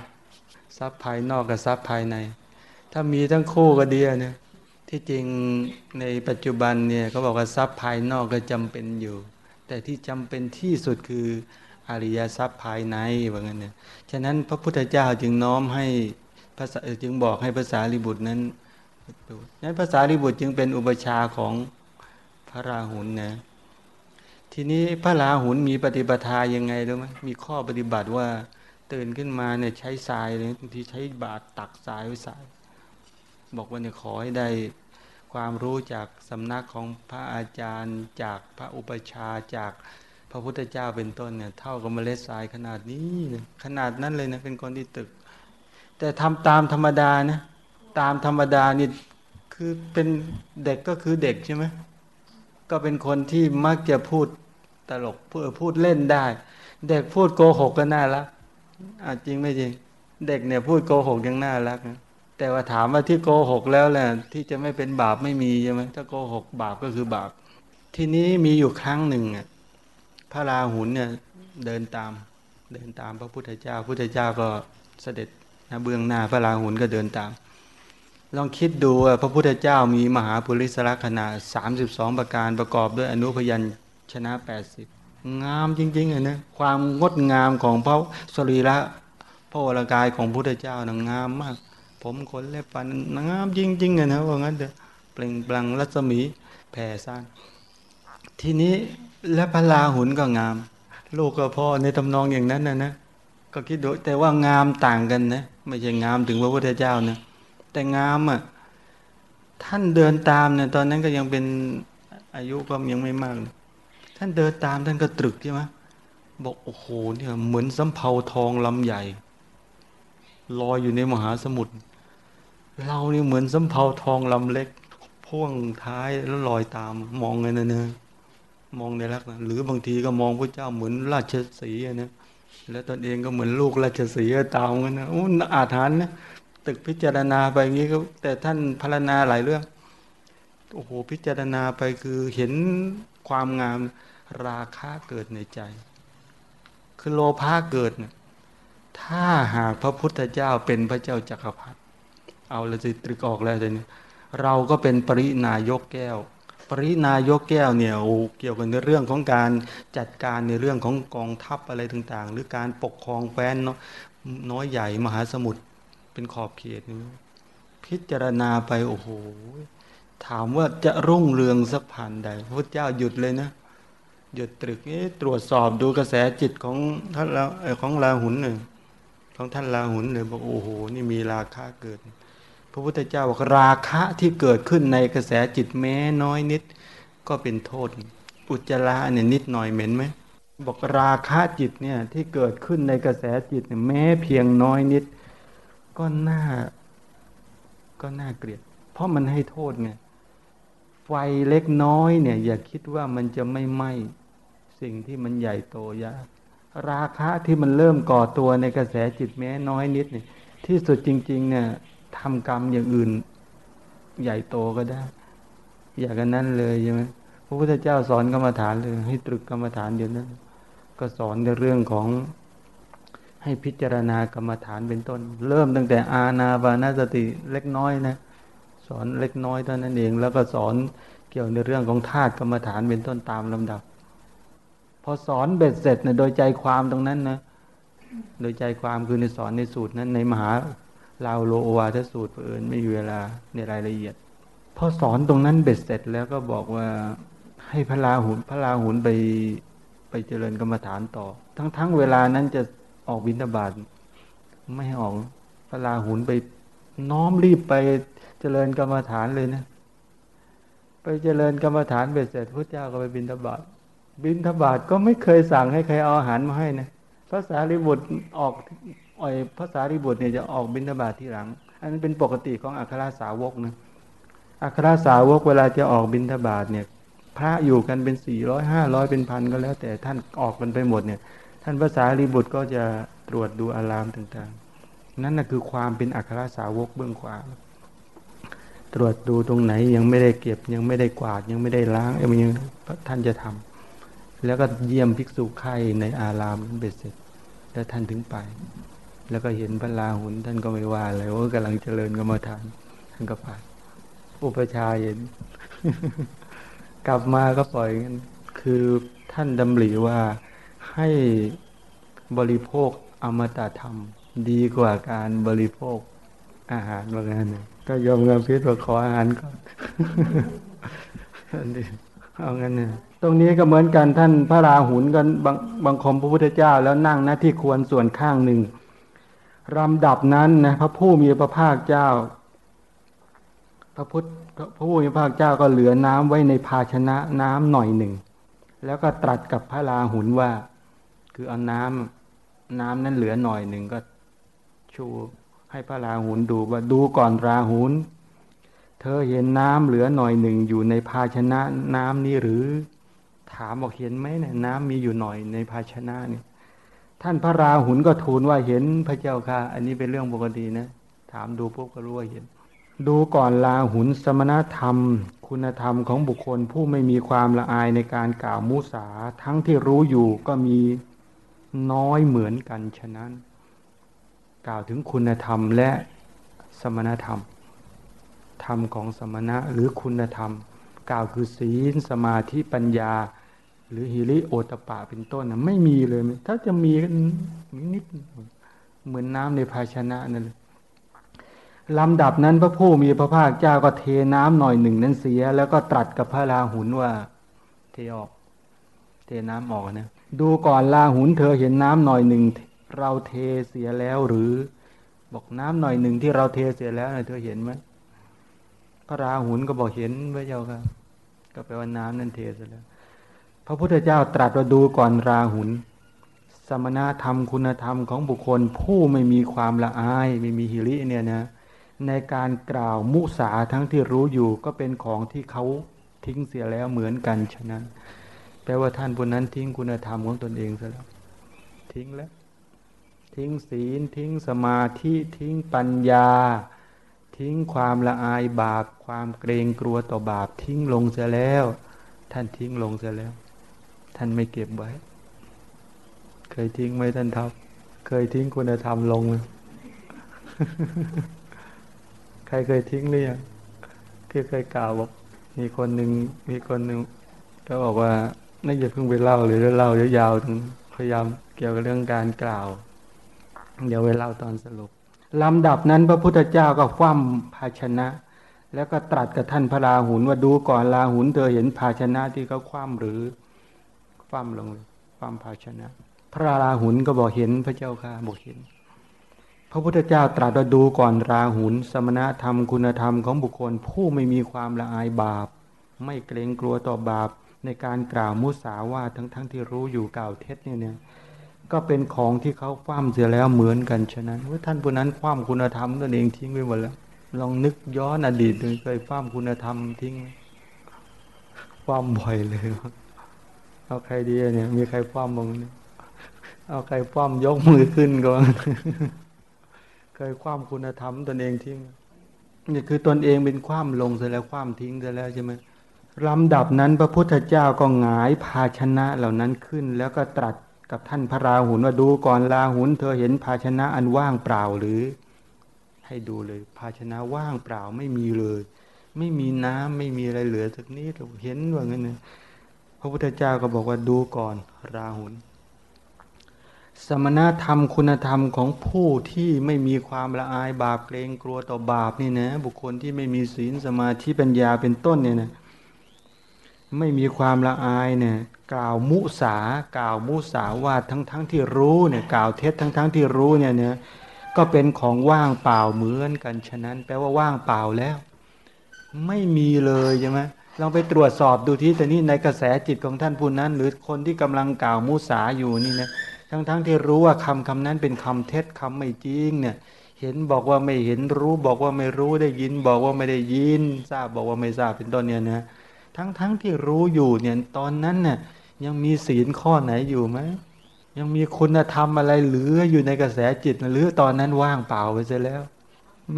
A: ทรัพย์ภายนอกกับทรัพย์ภายใน ถ้ามีทั้งคู่ก็ดีนะที่จริงในปัจจุบันเนี่ยเขาบอกว่าทรัพย์ภายนอกก็จำเป็นอยู่ แต่ที่จำเป็นที่สุดคืออริยทรัพย์ภายในว่างั้นเนี่ยฉะนั้นพระพุทธเจ้าจึงน้อมให้ภาษาจึงบอกให้ภาษาลิบุตรนั้นนั้นภาษาลิบุตรจึงเป็นอุปชาของ ระราหุลนะ ทีนี้พระราหุลมีปฏิปทายังไงรู้ไหมมีข้อปฏิบัติว่าตื่นขึ้นมาเนี่ยใช้ทรายเลยบางทีใช้บาตรตักทรายไว้สาย บอกว่าเนี่ยขอให้ได้ความรู้จากสำนักของพระอาจารย์จากพระอุปชาจากพระพุทธเจ้าเป็นต้นเนี่ยเท่ากับเมล็ดทรายขนาดนี้ขนาดนั้นเลยนะเป็นคนที่ตึก แต่ทำตามธรรมดานะตามธรรมดานี่คือเป็นเด็กก็คือเด็กใช่ไหม ก็เป็นคนที่มักจะพูดตลกพูดพูดเล่นได้ เด็กพูดโกหกก็น่ารักจริงไม่จริง เด็กเนี่ยพูดโกหกยังน่ารักนะแต่ว่าถามว่าที่โกหกแล้วแหละที่จะไม่เป็นบาปไม่มีใช่ไหมถ้าโกหกบาปก็คือบาป ทีนี้มีอยู่ครั้งหนึ่งอะพระราหุลเนี่ยเดินตามเดินตามพระพุทธเจ้า พุทธเจ้าก็เสด็จนะเบื้องหน้าพระราหุลก็เดินตาม ลองคิดดูว่าพระพุทธเจ้ามีมหาปุริสลักษณะ32ประการประกอบด้วยอนุพยัญชนะ80งามจริงๆอะนะความงดงามของพระสรีระพระวรากายของพุทธเจ้านะงามมาก ผมขนเล็บฟันงามจริงๆอะนะว่างั้นเถอะเปล่งปลั่งรัศมีแผ่ซ่านทีนี้และพระลาหุนก็งาม ลูกก็พ่อในตำนองอย่างนั้นนะนะก็คิดดูแต่ว่างามต่างกันนะไม่ใช่งามถึงพระพุทธเจ้านะ แต่งามอะท่านเดินตามเนี่ยตอนนั้นก็ยังเป็นอายุก็ยังไม่มากท่านเดินตามท่านก็ตรึกใช่ไหมบอกโอ้โหเนี่ยเหมือนสำเภาทองลำใหญ่ลอยอยู่ในมหาสมุทรเรานี่เหมือนสำเภาทองลำเล็ก พ่วงท้ายแล้วลอยตามมองไงนะเนมองในลักษณะหรือบางทีก็มองพระเจ้าเหมือนราชสีนะแล้วตนเองก็เหมือนลูกราชสีตามกันนะโอ้อาถรรพ์นะ ตึกพิจารณาไปอย่างนี้ก็แต่ท่านพารณาหลายเรื่องโอ้โหพิจารณาไปคือเห็นความงามราคะเกิดในใจ คือโลภะเกิดเนี่ยถ้าหากพระพุทธเจ้าเป็นพระเจ้าจักรพรรดิเอาละสิตรึกออกแล้วแต่นี้เราก็เป็นปรินายกแก้ว ปรินายกแก้วเนี่ยเกี่ยวกับในเรื่องของการจัดการในเรื่องของกองทัพอะไรต่างๆ หรือการปกครองแคว้นน้อยใหญ่มหาสมุทร เป็นขอบเขตนี่พิจารณาไปโอ้โห ถามว่าจะรุ่งเรืองสักผ่านใดพระเจ้าหยุดเลยนะ หยุดตรึกตรวจสอบดูกระแสจิตของท่านเราของลาหุนหนึ่งของท่านลาหุนเลยบอกโอ้โห นี่มีราคะเกิด พระพุทธเจ้าบอกราคะที่เกิดขึ้นในกระแสจิตแม้น้อยนิด ก็เป็นโทษ อุจจาระเนี่ยนิดหน่อยเหม็นไหมบอกราคะจิตเนี่ยที่เกิดขึ้นในกระแสจิตแม้เพียงน้อยนิด ก็น่า ก็น่าเกลียด เพราะมันให้โทษไงไฟเล็กน้อยเนี่ย อย่าคิดว่ามันจะไม่ไหม้สิ่งที่มันใหญ่โตยากราคะที่มันเริ่มก่อตัวในกระแสจิตแม้น้อยนิดเนี่ยที่สุดจริง ๆ เนี่ยทำกรรมอย่างอื่น ใหญ่โตก็ได้ อย่างนั้นเลยใช่ไหมพระพุทธเจ้าสอนกรรมฐานเลยให้ตรึกกรรมฐานเดียวนั้นก็สอนในเรื่องของ ให้พิจารณากรรมฐานเป็นต้น เริ่มตั้งแต่อาณาบานาสติเล็กน้อยนะสอนเล็กน้อยเท่านั้นเอง แล้วก็สอนเกี่ยวในเรื่องของธาตุกรรมฐานเป็นต้นตามลำดับ พอสอนเบ็ดเสร็จเนะโดยใจความตรงนั้นนะโดยใจความคือในสอนในสูตรนั้น ในมหาลาวโลโอวาทสูตรเพื่อนไม่มีเวลาในรายละเอียดพอสอนตรงนั้นเบ็ดเสร็จแล้วก็บอกว่าให้พระลาหุนพระลาหุนไปไปเจริญกรรมฐานต่อ ทั้งทั้งเวลานั้นจะ ออกบิณฑบาตไม่ออกพระลาหุนไปน้อมรีบไปเจริญกรรมฐานเลยนะ ไปเจริญกรรมฐานเบ็ดเสร็จพระเจ้าก็ไปบิณฑบาตบินทบาทก็ไม่เคยสั่งให้ใครเอาอาหารมาให้นะภาษาริบุตรออกอ่อยภาษาริบุตรเนี่ยจะออกบินทบาทที่หลัง อันนั้นเป็นปกติของอัครสาวกนะอัครสาวกเวลาจะออกบินทบาทเนี่ย พระอยู่กันเป็นสี่ร้อยห้าร้อยเป็นพันก็แล้ว แต่ท่านออกกันไปหมดเนี่ย ท่านภาษาริบุตรก็จะตรวจดูอารามต่างๆ นั่นนะคือความเป็นอัครสาวกเบื้องขวาตรวจดูตรงไหนยังไม่ได้เก็บยังไม่ได้กวาดยังไม่ได้ล้างเอ้ยังท่านจะทำแล้วก็เยี่ยมภิกษุไข่ในอารามเบ็ดเสร็จ แล้วท่านถึงไป แล้วก็เห็นพระลาหุนท่านก็ไม่ว่าเลยว่ากำลังเจริญกรรมฐานท่านก็ไปอุปชาเห็น กลับมาก็ปล่อยงั้นคือท่านดำริว่า ให้บริโภคอมตะธรรม ดีกว่าการบริโภคอาหารว่างั้นก็ยอมเงินพิษว่าขออาหารก่อนเอางั้นเนี่ยตรงนี้ก็เหมือนกันท่านพระราหุลกันบางบางคมพระพุทธเจ้าแล้วนั่งหน้าที่ควรส่วนข้างหนึ่งลำดับนั้นนะพระผู้มีพระภาคเจ้า พระพุทธพระผู้มีพระภาคเจ้าก็เหลือน้ำไว้ในภาชนะน้ำหน่อยหนึ่ง แล้วก็ตรัสกับพระราหุลว่า คือเอาน้ำน้ำนั้นเหลือหน่อยหนึ่งก็ชูให้พระราหุลดูว่าดูก่อนราหุลเธอเห็นน้ำเหลือหน่อยหนึ่งอยู่ในภาชนะน้ำนี้หรือ ถามบอกเห็นไหมเนี่ยน้ำมีอยู่หน่อยในภาชนะนี่ท่านพระราหุลก็ทูลว่าเห็นพระเจ้าค่ะ อันนี้เป็นเรื่องปกตินะ ถามดูพวกก็รู้ว่าเห็น ดูก่อนลาหุนสมณธรรม คุณธรรมของบุคคลผู้ไม่มีความละอายในการกล่าวมุสาทั้งที่รู้อยู่ก็มี น้อยเหมือนกันฉะนั้น กล่าวถึงคุณธรรมและสมณธรรม ธรรมของสมณะหรือคุณธรรม กล่าวคือศีลสมาธิปัญญา หรือฮิริโอตปะเป็นต้นนะไม่มีเลย ถ้าจะมีนิดเหมือนน้ำในภาชนะนั่นเลยลำดับนั้นพระผู้มีพระภาคเจ้าก็เทน้ำหน่อยหนึ่งนั้นเสีย แล้วก็ตรัสกับพระราหุลว่า เทออก เทน้ำออกนะ ดูก่อนลาหุนเธอเห็นน้ำหน่อยหนึ่งเราเทเสียแล้วหรือ บอกน้ำหน่อยหนึ่งที่เราเทเสียแล้วเธอเห็นไหมพระราหุลก็บอกเห็นพระเจ้าค่ะก็แปลว่าน้ำนั้นเทเสียแล้ว พระพุทธเจ้าตรัสว่าดูก่อนราหุลสมณธรรมคุณธรรมของบุคคล ผู้ไม่มีความละอาย ไม่มีหิริเนี่ยนะ ในการกล่าวมุสาทั้งที่รู้อยู่ก็เป็นของที่เขาทิ้งเสียแล้วเหมือนกันฉะนั้น แปลว่าท่านบนนั้นทิ้งคุณธรรมของตนเองซะแล้วทิ้งแล้ว ทิ้งศีล ทิ้งสมาธิทิ้งปัญญา ทิ้งความละอายบาป ความเกรงกลัวต่อบาป ทิ้งลงเสียแล้ว ท่านทิ้งลงเสียแล้ว ท่านไม่เก็บไว้ เคยทิ้งไหมท่านทับเคยทิ้งคุณธรรมลงไหมใครเคยทิ้งหรือยังที่เคยกล่าวบอกมีคนหนึ่งมีคนหนึ่งก็บอกว่า ไม่อย่าเพิ่งไปเล่าเลยแล้วเล่ายาวๆถึงพยายามเกี่ยวกับเรื่องการกล่าว เดี๋ยวไปเวลาตอนสรุปลำดับนั้นพระพุทธเจ้าก็คว่ำภาชนะ แล้วก็ตรัสกับท่านพระราหุลว่าดูก่อนราหุลเธอเห็นภาชนะที่เขาคว่ำหรือคว่ำลงคว่ำภาชนะ พระราหุลก็บอกเห็นพระเจ้าค่ะบอกเห็น พระพุทธเจ้าตรัสว่าดูก่อนราหุลสมณธรรมคุณธรรมของบุคคล ผู้ไม่มีความละอายบาป ไม่เกรงกลัวต่อบาป ในการกล่าวมุสาวาทั้งทั้งที่รู้อยู่กล่าวเท็จเนี่ยเนี่ยก็เป็นของที่เขาคว่ำเสียแล้วเหมือนกันฉะนั้นว่าท่านผู้นั้นคว่ำคุณธรรมตนเองทิ้งไปหมดแล้ว ลองนึกย้อนอดีตเคยคว่ำคุณธรรมทิ้งคว่ำบ่อยเลยเอาใครดีเนี่ย มีใครคว่ำบ้างเอาใครคว่ำยกมือขึ้นก่อนเคยคว่ำคุณธรรมตนเองทิ้งนี่คือตนเองเป็นคว่ำลงเสียแล้วคว่ำทิ้งเสียแล้วใช่ไหม ลำดับนั้นพระพุทธเจ้าก็หงายภาชนะเหล่านั้นขึ้น แล้วก็ตรัสกับท่านพระราหุลว่าดูก่อนลาหุลเธอเห็นภาชนะอันว่างเปล่าหรือ ให้ดูเลย ภาชนะว่างเปล่าไม่มีเลย ไม่มีน้ำไม่มีอะไรเหลือสักนิดเห็นว่างั้นนะพระพุทธเจ้าก็บอกว่าดูก่อนราหุลสมณธรรมคุณธรรมของผู้ที่ไม่มีความละอายบาปเกรงกลัวต่อบาปนี่นะบุคคลที่ไม่มีศีลสมาธิปัญญาเป็นต้นเนี่ยนะ ไม่มีความละอายเนี่ยกล่าวมุสากล่าวมุสาว่าทั้งทั้งที่รู้เนี่ยกล่าวเท็จทั้งทั้งที่รู้เนี่ยเนี่ยก็เป็นของว่างเปล่าเหมือนกันฉะนั้น แปลว่าว่างเปล่าแล้ว ไม่มีเลยใช่ไหมลองไปตรวจสอบดูที่แต่นี่ในกระแสจิตของท่านผู้นั้น หรือคนที่กำลังกล่าวมุสาอยู่นี่นะทั้งทั้งที่รู้ว่าคำคำนั้นเป็นคำเท็จคำไม่จริงเนี่ยเห็นบอกว่าไม่เห็นรู้บอกว่าไม่รู้ได้ยิน บอกว่าไม่ได้ยิน ทราบบอกว่าไม่ทราบเป็นต้นเนี่ยนะ ทั้งๆทที่รู้อยู่เนี่ยตอนนั้นเนี่ยยังมีศีลข้อไหนอยู่ไหมยังมีคุณธรรมอะไรเหลืออยู่ในกระแสจิตหรือตอนนั้นว่างเปล่าไปเสียแล้ว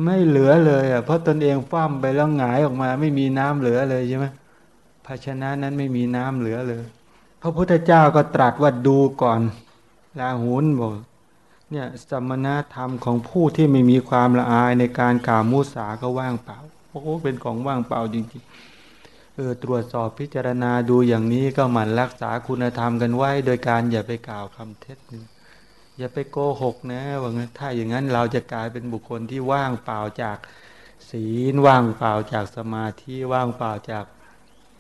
A: ไม่เหลือเลยอะเพราะตนเองฟ้ามไปแล้วหงายออกมา ไม่มีน้ำเหลือเลยใช่ไหมภาชนะนั้นไม่มีน้ำเหลือเลยพระพุทธเจ้าก็ตรัสว่าดูก่อนลาหุนบอกเนี่ยสมณธรรมของผู้ที่ไม่มีความละอายในการกล่าวมุสาก็ว่างเปล่าโอ้เป็นของว่างเปล่าจริงๆ เออตรวจสอบพิจารณาดูอย่างนี้ก็หมั่นรักษาคุณธรรมกันไว้ โดยการอย่าไปกล่าวคำเท็จอย่าไปโกหกนะว่างั้นถ้าอย่างนั้นเราจะกลายเป็นบุคคลที่ว่างเปล่าจากศีลว่างเปล่าจากสมาธิว่างเปล่าจาก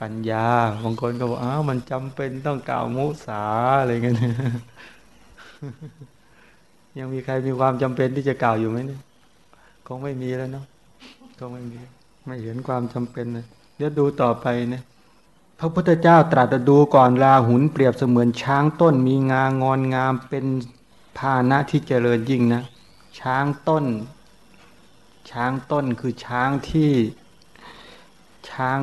A: ปัญญาบางคนก็บอกอ้าวมันจำเป็นต้องกล่าวมุสาอะไรเงี้ยยังมีใครมีความจำเป็นที่จะกล่าวอยู่ไหมเนี่ยคงไม่มีแล้วเนาะคงไม่มี ไม่เห็นความจำเป็นเลย เดี๋ยวดูต่อไปนะพระพุทธเจ้าตรัสดูก่อนลาหุนเปรียบเสมือนช้างต้นมีงางอนงามเป็นพาณะที่เจริญยิ่งนะ ช้างต้น ช้างต้นคือช้างที่ช้าง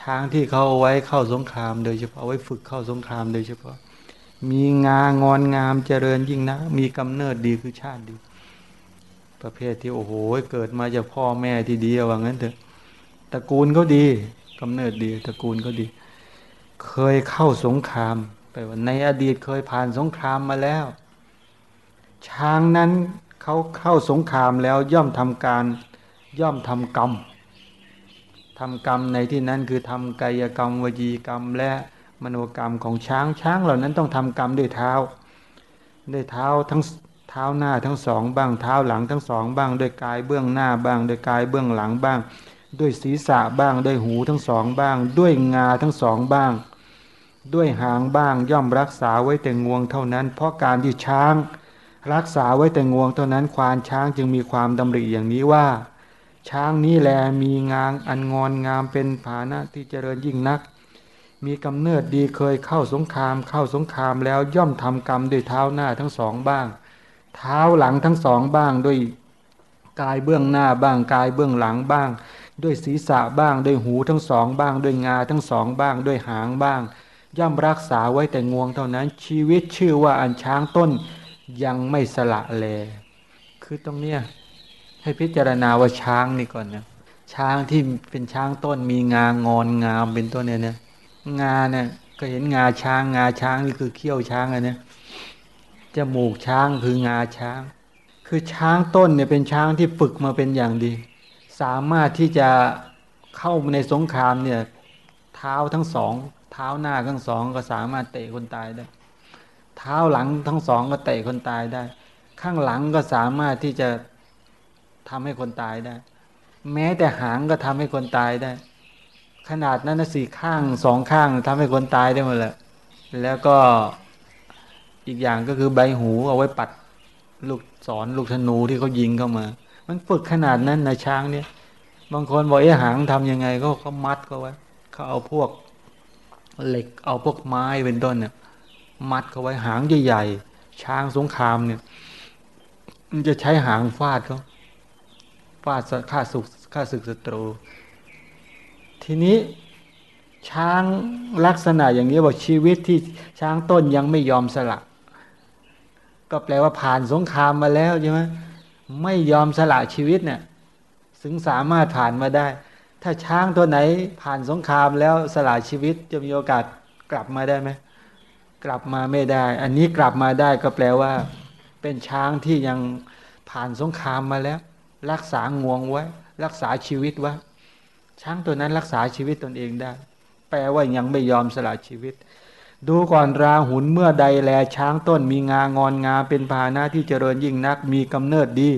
A: ช้างที่เขาเอาไว้เข้าสงคราม โดยเฉพาะเอาไว้ฝึกเข้าสงครามโดยเฉพาะ มีงางอนงามเจริญยิ่งนะ มีกำเนิดดีคือชาติดี ประเภทที่โอ้โหเกิดมาจากพ่อแม่ที่ดีว่างั้นเถอะ ตระกูลเขาดีกำเนิดดีตระกูลก็ดี เคยเข้าสงครามไปว่าในอดีตเคยผ่านสงครามมาแล้ว ช้างนั้นเขาเข้าสงครามแล้วย่อมทำการย่อมทำกรรมทำกรรมในที่นั้นคือทำกายกรรมวจีกรรมและมโนกรรมของช้างช้างเหล่านั้นต้องทำกรรมด้วยเท้า ด้วยเท้าทั้งเท้าหน้าทั้งสองบ้างเท้าหลังทั้งสองบ้างด้วยกายเบื้องหน้าบ้างด้วยกายเบื้องหลังบ้าง ด้วยศีรษะบ้าง ด้วยหูทั้งสองบ้าง ด้วยงาทั้งสองบ้าง ด้วยหางบ้างย่อมรักษาไว้แต่งวงเท่านั้น เพราะการที่ช้าง รักษาไว้แต่งวงเท่านั้นควานช้างจึงมีความดำริอย่างนี้ว่า ช้างนี้แลมีงางอันงอนงามเป็นฐานะที่เจริญยิ่งนัก มีกำเนิดดีเคยเข้าสงคราม เข้าสงครามแล้วย่อมทำกรรมด้วยเท้าหน้าทั้งสองบ้าง เท้าหลังทั้งสองบ้างด้วยกายเบื้องหน้าบ้างกายเบื้องหลังบ้าง ด้วยศีรษะบ้าง ด้วยหูทั้งสองบ้าง ด้วยงาทั้งสองบ้าง ด้วยหางบ้าง ย่อมรักษาไว้แต่งวงเท่านั้น ชีวิตชื่อว่าอันช้างต้นยังไม่สละแล คือตรงเนี้ยให้พิจารณาว่าช้างนี่ก่อนนะช้างที่เป็นช้างต้นมีงางอนงามเป็นต้นเนี่ยเนี่ยงาเนี่ยก็เห็นงาช้างงาช้างนี่คือเขี้ยวช้างอันนี้จมูกช้างคืองาช้าง คือช้างต้นเนี่ยเป็นช้างที่ฝึกมาเป็นอย่างดี สามารถที่จะเข้าในสงครามเนี่ย เท้าทั้งสองเท้าหน้าทั้งสองก็สามารถเตะคนตายได้ เท้าหลังทั้งสองก็เตะคนตายได้ ข้างหลังก็สามารถที่จะทำให้คนตายได้ แม้แต่หางก็ทำให้คนตายได้ ขนาดนั้นนะสี่ข้างสองข้างทำให้คนตายได้หมดแหละแล้วก็อีกอย่างก็คือใบหูเอาไว้ปัดลูกศรลูกธนูที่เขายิงเข้ามา มันฝึกขนาดนั้นนะช้างเนี่ย บางคนบอกไอ้หางทํำยังไงก็เขามัดเขาไว้เขาเอาพวกเหล็กเอาพวกไม้เป็นต้นเนี่ย มัดเขาไว้หางใหญ่ๆช้างสงครามเนี่ย มันจะใช้หางฟาดเขาฟาดฆ่าศึกฆ่าศึกศัตรู ทีนี้ช้างลักษณะอย่างนี้บอกชีวิตที่ช้างต้นยังไม่ยอมสละ ก็แปลว่าผ่านสงครามมาแล้วใช่ไหม ไม่ยอมสละชีวิตเนี่ยถึงสามารถผ่านมาได้ ถ้าช้างตัวไหนผ่านสงครามแล้วสละชีวิตจะมีโอกาสกลับมาได้ไหมกลับมาไม่ได้ อันนี้กลับมาได้ก็แปลว่า เป็นช้างที่ยังผ่านสงครามมาแล้ว รักษางวงไว้ รักษาชีวิตไว้ช้างตัวนั้นรักษาชีวิตตนเองได้ แปลว่ายังไม่ยอมสละชีวิต ดูก่อนราหุนเมื่อใดแลช้างต้นมีงางอนงาเป็นพาหนะที่เจริญยิ่งนักมีกำเนิดดี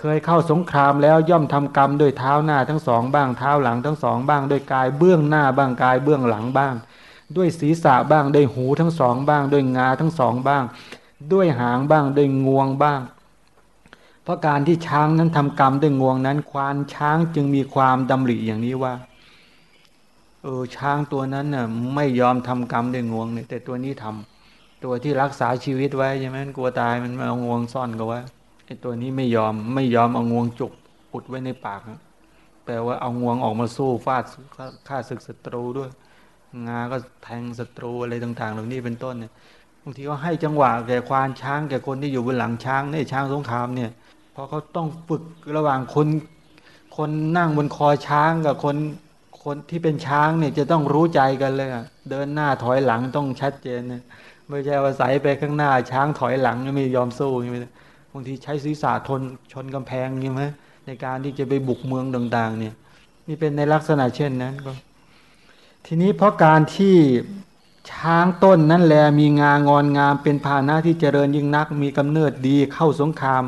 A: เคยเข้าสงครามแล้วย่อมทำกรรมด้วยเท้าหน้าทั้งสองบ้างเท้าหลังทั้งสองบ้างด้วยกายเบื้องหน้าบ้างกายเบื้องหลังบ้าง ด้วยศีรษะบ้างด้วยหูทั้งสองบ้างด้วยงาทั้งสองบ้าง ด้วยหางบ้างด้วยงวงบ้าง เพราะการที่ช้างนั้นทำกรรมด้วยงวงนั้นควานช้างจึงมีความดำริอย่างนี้ว่า ออช้างตัวนั้นน่ะไม่ยอมทำกรรมด้วยงวงเนี่ยแต่ตัวนี้ทำตัวที่รักษาชีวิตไว้ใช่ไหมกลัวตายมันเอางวงซ่อนก็ว่าไอ้ตัวนี้ไม่ยอมไม่ยอมเอางวงจุกอุดไว้ในปากแปลว่าเอางวงออกมาสู้ฟาดฆ่าศึกศัตรูด้วย งาก็แทงศัตรูอะไรต่าง ๆ เหล่านี้เป็นต้นเนี่ยบางทีก็ให้จังหวะแก่ควานช้างแก่คนที่อยู่บนหลังช้างเนี่ยช้างสงครามเนี่ยเพราะเขาต้องฝึกระหว่างคนคนนั่งบนคอช้างกับคน คนที่เป็นช้างเนี่ยจะต้องรู้ใจกันเลยเดินหน้าถอยหลังต้องชัดเจนนี่ยไม่ใช่ว่าใส่ไปข้างหน้า ช้างถอยหลังไม่ยอมสู้ใช่ไหมบางทีใช้ศีรษะทนชนกำแพงใช่ไหมในการที่จะไปบุกเมืองต่างๆ เนี่ย นี่เป็นในลักษณะเช่นนั้นก็ ทีนี้เพราะการที่ช้างต้นนั้นแลมีงางอนงามเป็นพาหนะที่เจริญยิ่งนักมีกำเนิดดีเข้าสงคราม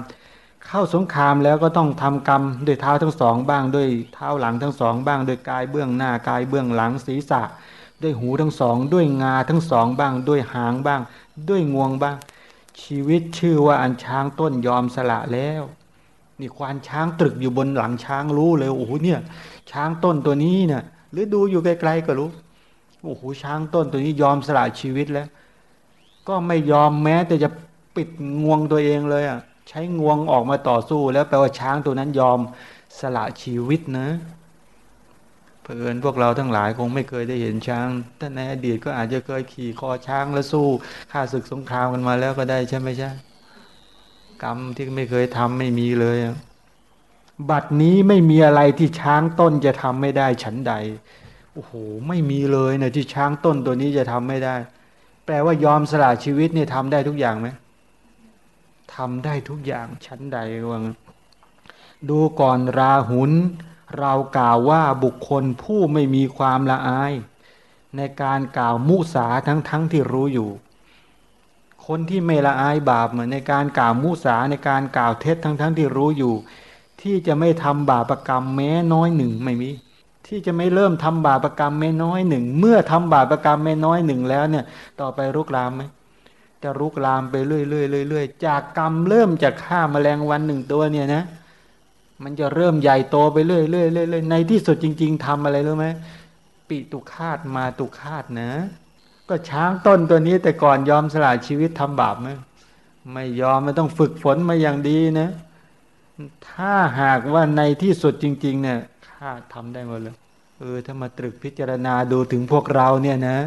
A: เข้าสงครามแล้วก็ต้องทำกรรมด้วยเท้าทั้งสองบ้างด้วยเท้าหลังทั้งสองบ้างด้วยกายเบื้องหน้ากายเบื้องหลังศีรษะ ด้วยหูทั้งสอง ด้วยงาทั้งสองบ้าง ด้วยหางบ้าง ด้วยงวงบ้าง ชีวิตชื่อว่าอันช้างต้นยอมสละแล้วนี่ควานช้างตรึกอยู่บนหลังช้างรู้เลยโอ้โหเนี่ย ช้างต้นตัวนี้เนี่ยหรือดูอยู่ไกลๆก็รู้โอ้โหช้างต้นตัวนี้ยอมสละชีวิตแล้ว ก็ไม่ยอมแม้แต่จะปิดงวงตัวเองเลยอะ ใช้งวงออกมาต่อสู้แล้วแปลว่าช้างตัวนั้นยอมสละชีวิตนะเพื่อนพวกเราทั้งหลายคงไม่เคยได้เห็นช้างแต่ในอดีตก็อาจจะเคยขี่คอช้างแล้วสู้ฆ่าศึกสงครามกันมาแล้วก็ได้ใช่ไหมใช่กรรมที่ไม่เคยทำไม่มีเลย บัดนี้ไม่มีอะไรที่ช้างต้นจะทำไม่ได้ฉันใดโอ้โหไม่มีเลยนะที่ช้างต้นตัวนี้จะทำไม่ได้ แปลว่ายอมสละชีวิตเนี่ยทำได้ทุกอย่างไหม ทำได้ทุกอย่างชั้นใดวังดูก่อนราหุนเรากล่าวว่าบุคคลผู้ไม่มีความละอาย ในการกล่าวมุสาทั้งทั้งที่รู้อยู่ คนที่ไม่ละอายบาปเหมือนในการกล่าวมุสาในการกล่าวเท็จทั้งทั้งที่รู้อยู่ ที่จะไม่ทำบาปรกรรมแม้น้อยหนึ่งไม่มีที่จะไม่เริ่มทำบาปรกรรมแม้น้อยหนึ่งเมื่อทำบาปรกรรมแม้น้อยหนึ่งแล้วเนี่ย ต่อไปรุกรามไหม จะรุกรามไปเรื่อยๆเรื่อยๆจากกรรมเริ่มจากฆ่าแมลงวันหนึ่งตัวเนี่ยนะ มันจะเริ่มใหญ่โตไปเรื่อยๆเรื่อยๆในที่สุดจริง ๆทำอะไรรู้ไหมปิตุคาดมาตุคาดนะ ก็ช้างต้นตัวนี้แต่ก่อนยอมสละชีวิตทำบาปไหมไม่ยอมไม่ต้องฝึกฝนมาอย่างดีนะ ถ้าหากว่าในที่สุดจริง ๆ เนี่ยข้าทำได้หมดเลยเออถ้ามาตรึกพิจารณาดูถึงพวกเราเนี่ยนะ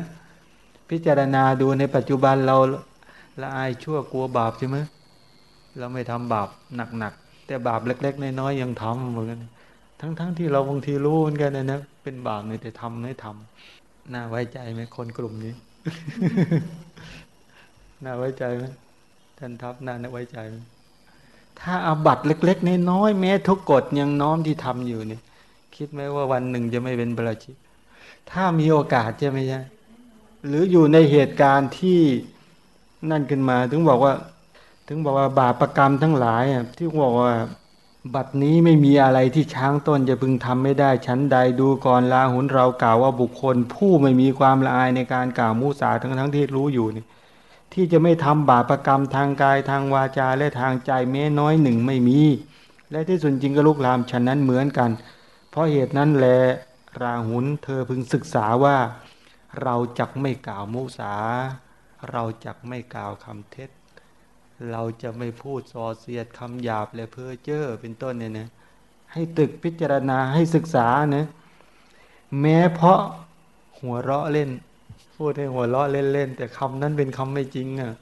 A: พิจารณาดูในปัจจุบันเรา ละอายชั่วกลัวบาปใช่ไหมเราไม่ทำบาปหนักๆแต่บาปเล็ก ๆ น้อยๆยังทำเหมือนกัน ทั้งๆทที่เราบางทีรู้เหมือนกันนะนะเป็นบาปเนี่ยแต่ทำไม่ทำน่าไว้ใจไหมคนกลุ่มนี้น่าไว้ใจไหมท่านทัพน่าไว้ใจไหมถ้าอาบัตเล็กๆน้อยๆแม้ทุกกฎยังน้อมที่ทำอยู่เนี่ย คิดไหมว่าวันหนึ่งจะไม่เป็นประชิตถ้ามีโอกาสจะไหมใช่หรืออยู่ในเหตุการณ์ที่ นั่นขึ้นมา ถึงบอกว่า ถึงบอกว่าบาปรกรรมทั้งหลายที่บอกว่าบัดนี้ไม่มีอะไรที่ช้างต้นจะพึงทำไม่ได้ชั้นใดดูก่อนลาหุนเรากล่าวว่าบุคคล ผู้ไม่มีความละอายในการกล่าวมุสาทั้งทั้งที่รู้อยู่นี่ที่จะไม่ทำบาปรกรรมทางกายทางวาจาและทางใจแม้น้อยหนึ่งไม่มี และที่สุดจริงก็ลุกลามฉะนั้นเหมือนกัน เพราะเหตุนั้นแลราหุนเธอพึงศึกษาว่า เราจักไม่กล่าวมุสา เราจะไม่กล่าวคำเท็จ เราจะไม่พูดส่อเสียดคำหยาบและเพ้อเจ้อเป็นต้นเนี่ยนะให้ตึกพิจารณาให้ศึกษาเนะแม้เพราะหัวเราะเล่น พูดให้หัวเราะเล่นๆแต่คำนั้นเป็นคำไม่จริงอะ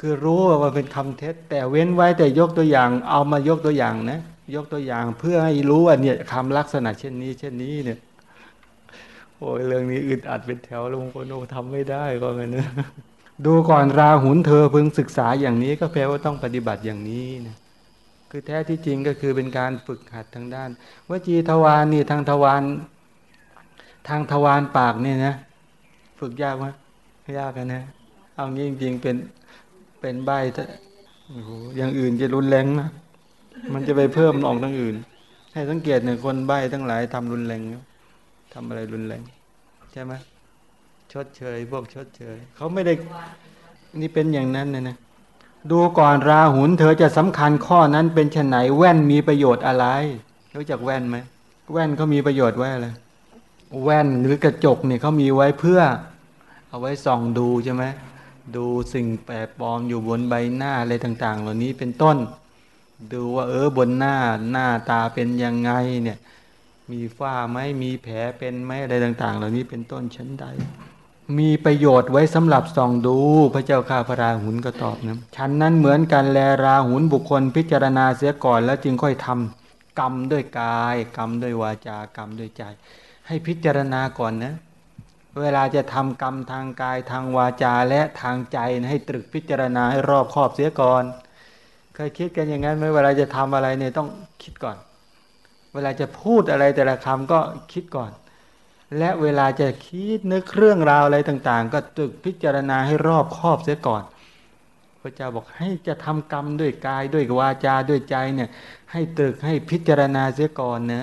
A: คือรู้ว่าเป็นคำเท็จ แต่เว้นไว้แต่ยกตัวอย่าง เอามายกตัวอย่างนะยกตัวอย่างเพื่อให้รู้ว่าเนี่ยคำลักษณะเช่นนี้ เช่นนี้เนี่ยโอ้ยเรื่องนี้อึดอัดเป็นแถวแล้วบางคนโอทำไม่ได้ก็เงี้ยนะ ดูก่อนราหุนเธอพึงศึกษาอย่างนี้ก็แปลว่าต้องปฏิบัติอย่างนี้นะคือแท้ที่จริงก็คือเป็นการฝึกหัดทางด้านวจีทวารนี่ทางทวารทางทวารปากเนี่ยนะ ฝึกยากไหมยากนะเอางี้จริงๆเป็นเป็นใบโอ้โหอย่างอื่นจะรุนแรงนะมันจะไปเพิ่มออกทางอื่น ให้สังเกตเนี่ยคนใบทั้งหลายทำรุนแรงทำอะไรรุนแรง ใช่ไหม ชดเชย พวกชดเชยเขาไม่ได้นี่เป็นอย่างนั้นนะนะดูก่อนราหุนเธอจะสำคัญข้อนั้นเป็นชนไหนแว่นมีประโยชน์อะไรรู้จักแว่นไหมแว่นเขามีประโยชน์ไว้อะไรแว่นหรือกระจกเนี่ยเขามีไว้เพื่อ เอาไว้ส่องดูใช่ไหมดูสิ่งแปลกปลอมอยู่บนใบหน้าอะไรต่าง ๆ เหล่านี้เป็นต้น ดูว่าเออบนหน้าหน้าตาเป็นยังไงเนี่ย มีฝ้าไหมมีแผลเป็นไหมอะไรต่าง ๆ เหล่านี้เป็นต้นชั้นใด มีประโยชน์ไว้สำหรับส่องดูพระเจ้าข้าพระราหุลก็ตอบนะฉันนั้นเหมือนกันแลราหุลบุคคลพิจารณาเสียก่อนแล้วจึงค่อยทำกรรมด้วยกาย กรรมด้วยวาจากรรมด้วยใจ ให้พิจารณาก่อนนะ เวลาจะทำกรรมทางกายทางวาจาและทางใจให้ตรึกพิจารณาให้รอบคอบเสียก่อนเคยคิดกันอย่างนั้นไหมเวลาจะทำอะไรเนี่ยต้องคิดก่อน เวลาจะพูดอะไรแต่ละคำก็คิดก่อน และเวลาจะคิดนึกเรื่องราวอะไรต่าง ๆ ก็ตึกพิจารณาให้รอบคอบเสียก่อน พระเจ้าบอกให้จะทำกรรมด้วยกายด้วยวาจาด้วยใจเนี่ย ให้ตึกให้พิจารณาเสียก่อนนะ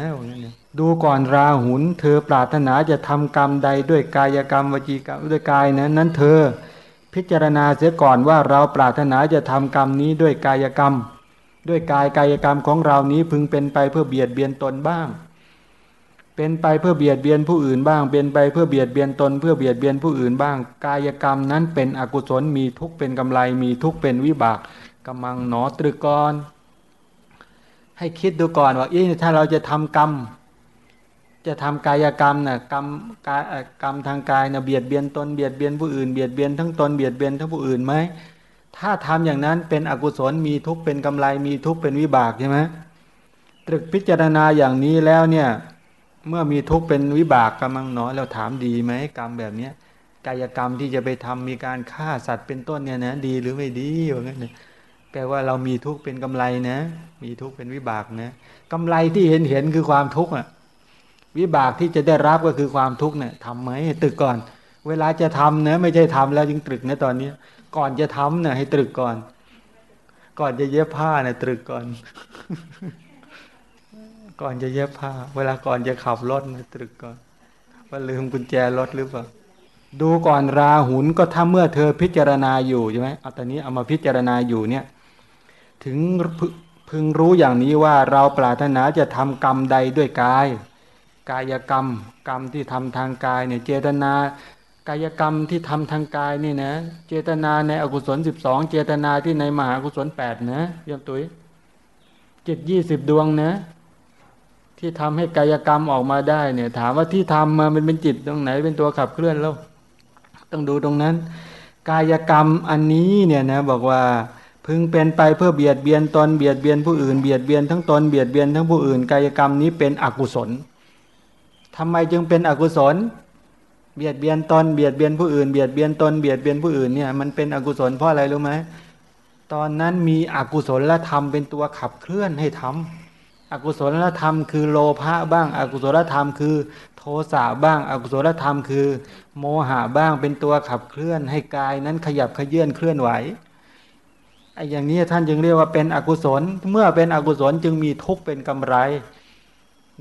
A: ดูก่อนราหุนเธอปรารถนาจะทำกรรมใดด้วยกายกรรมวจีกรรมด้วยกายนะนั้นเธอพิจารณาเสียก่อนว่าเราปรารถนาจะทำกรรมนี้ด้วยกายกรรม ด้วยกายกายกรรมของเรานี้พึงเป็นไปเพื่อเบียดเบียนตนบ้าง เป็นไปเพื่อเบียดเบียนผู้อื่นบ้าง เป็นไปเพื่อเบียดเบียนตน เพื่อเบียดเบียนผู้อื่นบ้าง กายกรรมนั้นเป็นอกุศลมีทุกเป็นกำไรมีทุกเป็นวิบากกำลังหนอตรึกรให้คิดดูก่อนว่าเอีถ้าเราจะทำกรรม จะทำกายกรรมนะ่ะกรรมกายกรรมทางกายนะเบียดเบียนตนเบียดเบียนผู้อื่นเบียดเบียนทั้งตนเบียดเบียนทั้งผู้อื่นไหมถ้าทำอย่างนั้นเป็นอกุศลมีทุกเป็นกำไรมีทุกเป็นวิบากใช่ไหมตรึกพิจารณาอย่างนี้แล้วเนี่ย เมื่อมีทุกข์เป็นวิบากกำลังเนาะเราถามดีไหมกรรมแบบเนี้ยกายกรรมที่จะไปทำมีการฆ่าสัตว์เป็นต้นเนี่ยนะดีหรือไม่ดีว่างั้นเนี่ยแปลว่าเรามีทุกข์เป็นกำไรนะ มีทุกข์เป็นวิบากนะกำไรที่เห็นเห็นคือความทุกข์อะวิบากที่จะได้รับก็คือความทุกข์เนี่ยทำไหมตึกก่อน เวลาจะทำนะไม่ใช่ทำแล้วจึงตรึกนะตอนนี้ก่อนจะทำเนี่ยให้ตรึกก่อน ก่อนจะเย็บผ้าเนี่ยตรึกก่อน ก่อนจะเย็บผ้า เวลาก่อนจะขับรถมาตรึกก่อน ว่าลืมกุญแจรถหรือเปล่า ดูก่อนราหุนก็ถ้าเมื่อเธอพิจารณาอยู่ใช่ไหมเอาตอนนี้เอามาพิจารณาอยู่เนี่ย ถึงพึงรู้อย่างนี้ว่าเราปรารถนาจะทำกรรมใดด้วยกาย กายกรรม กรรมที่ทำทางกายเนี่ยเจตนากายกรรมที่ทำทางกายนี่นะเจตนาในอกุศลสิบสองเจตนาที่ในมหากุศลแปดนะยมตุ้ยจิตยี่สิบดวงนะ ที่ทำให้กายกรรมออกมาได้เนี่ย ถามว่าที่ทำมามันเป็นจิตตรงไหน เป็นตัวขับเคลื่อนแล้ว ต้องดูตรงนั้น กายกรรมอันนี้เนี่ยนะบอกว่าพึงเป็นไปเพื่อเบียดเบียนตนเบียดเบียนผู้อื่นเบียดเบียนทั้งตนเบียดเบียนทั้งผู้อื่น กายกรรมนี้เป็นอกุศลทำไมจึงเป็นอกุศล เบียดเบียนตนเบียดเบียนผู้อื่นเบียดเบียนตนเบียดเบียนผู้อื่นเนี่ยมันเป็นอกุศลเพราะอะไรรู้ไหมตอนนั้นมีอกุศลและธรรมเป็นตัวขับเคลื่อนให้ทำ อกุศลธรรมคือโลภะบ้าง อกุศลธรรมคือ โทสะบ้าง อกุศลธรรมคือ โมหะบ้างเป็นตัวขับเคลื่อนให้กายนั้นขยับขยื่นเคลื่อนไหวไอ้อย่างนี้ท่านจึงเรียกว่าเป็นอกุศล เมื่อเป็นอกุศลจึงมีทุกข์เป็นกำไร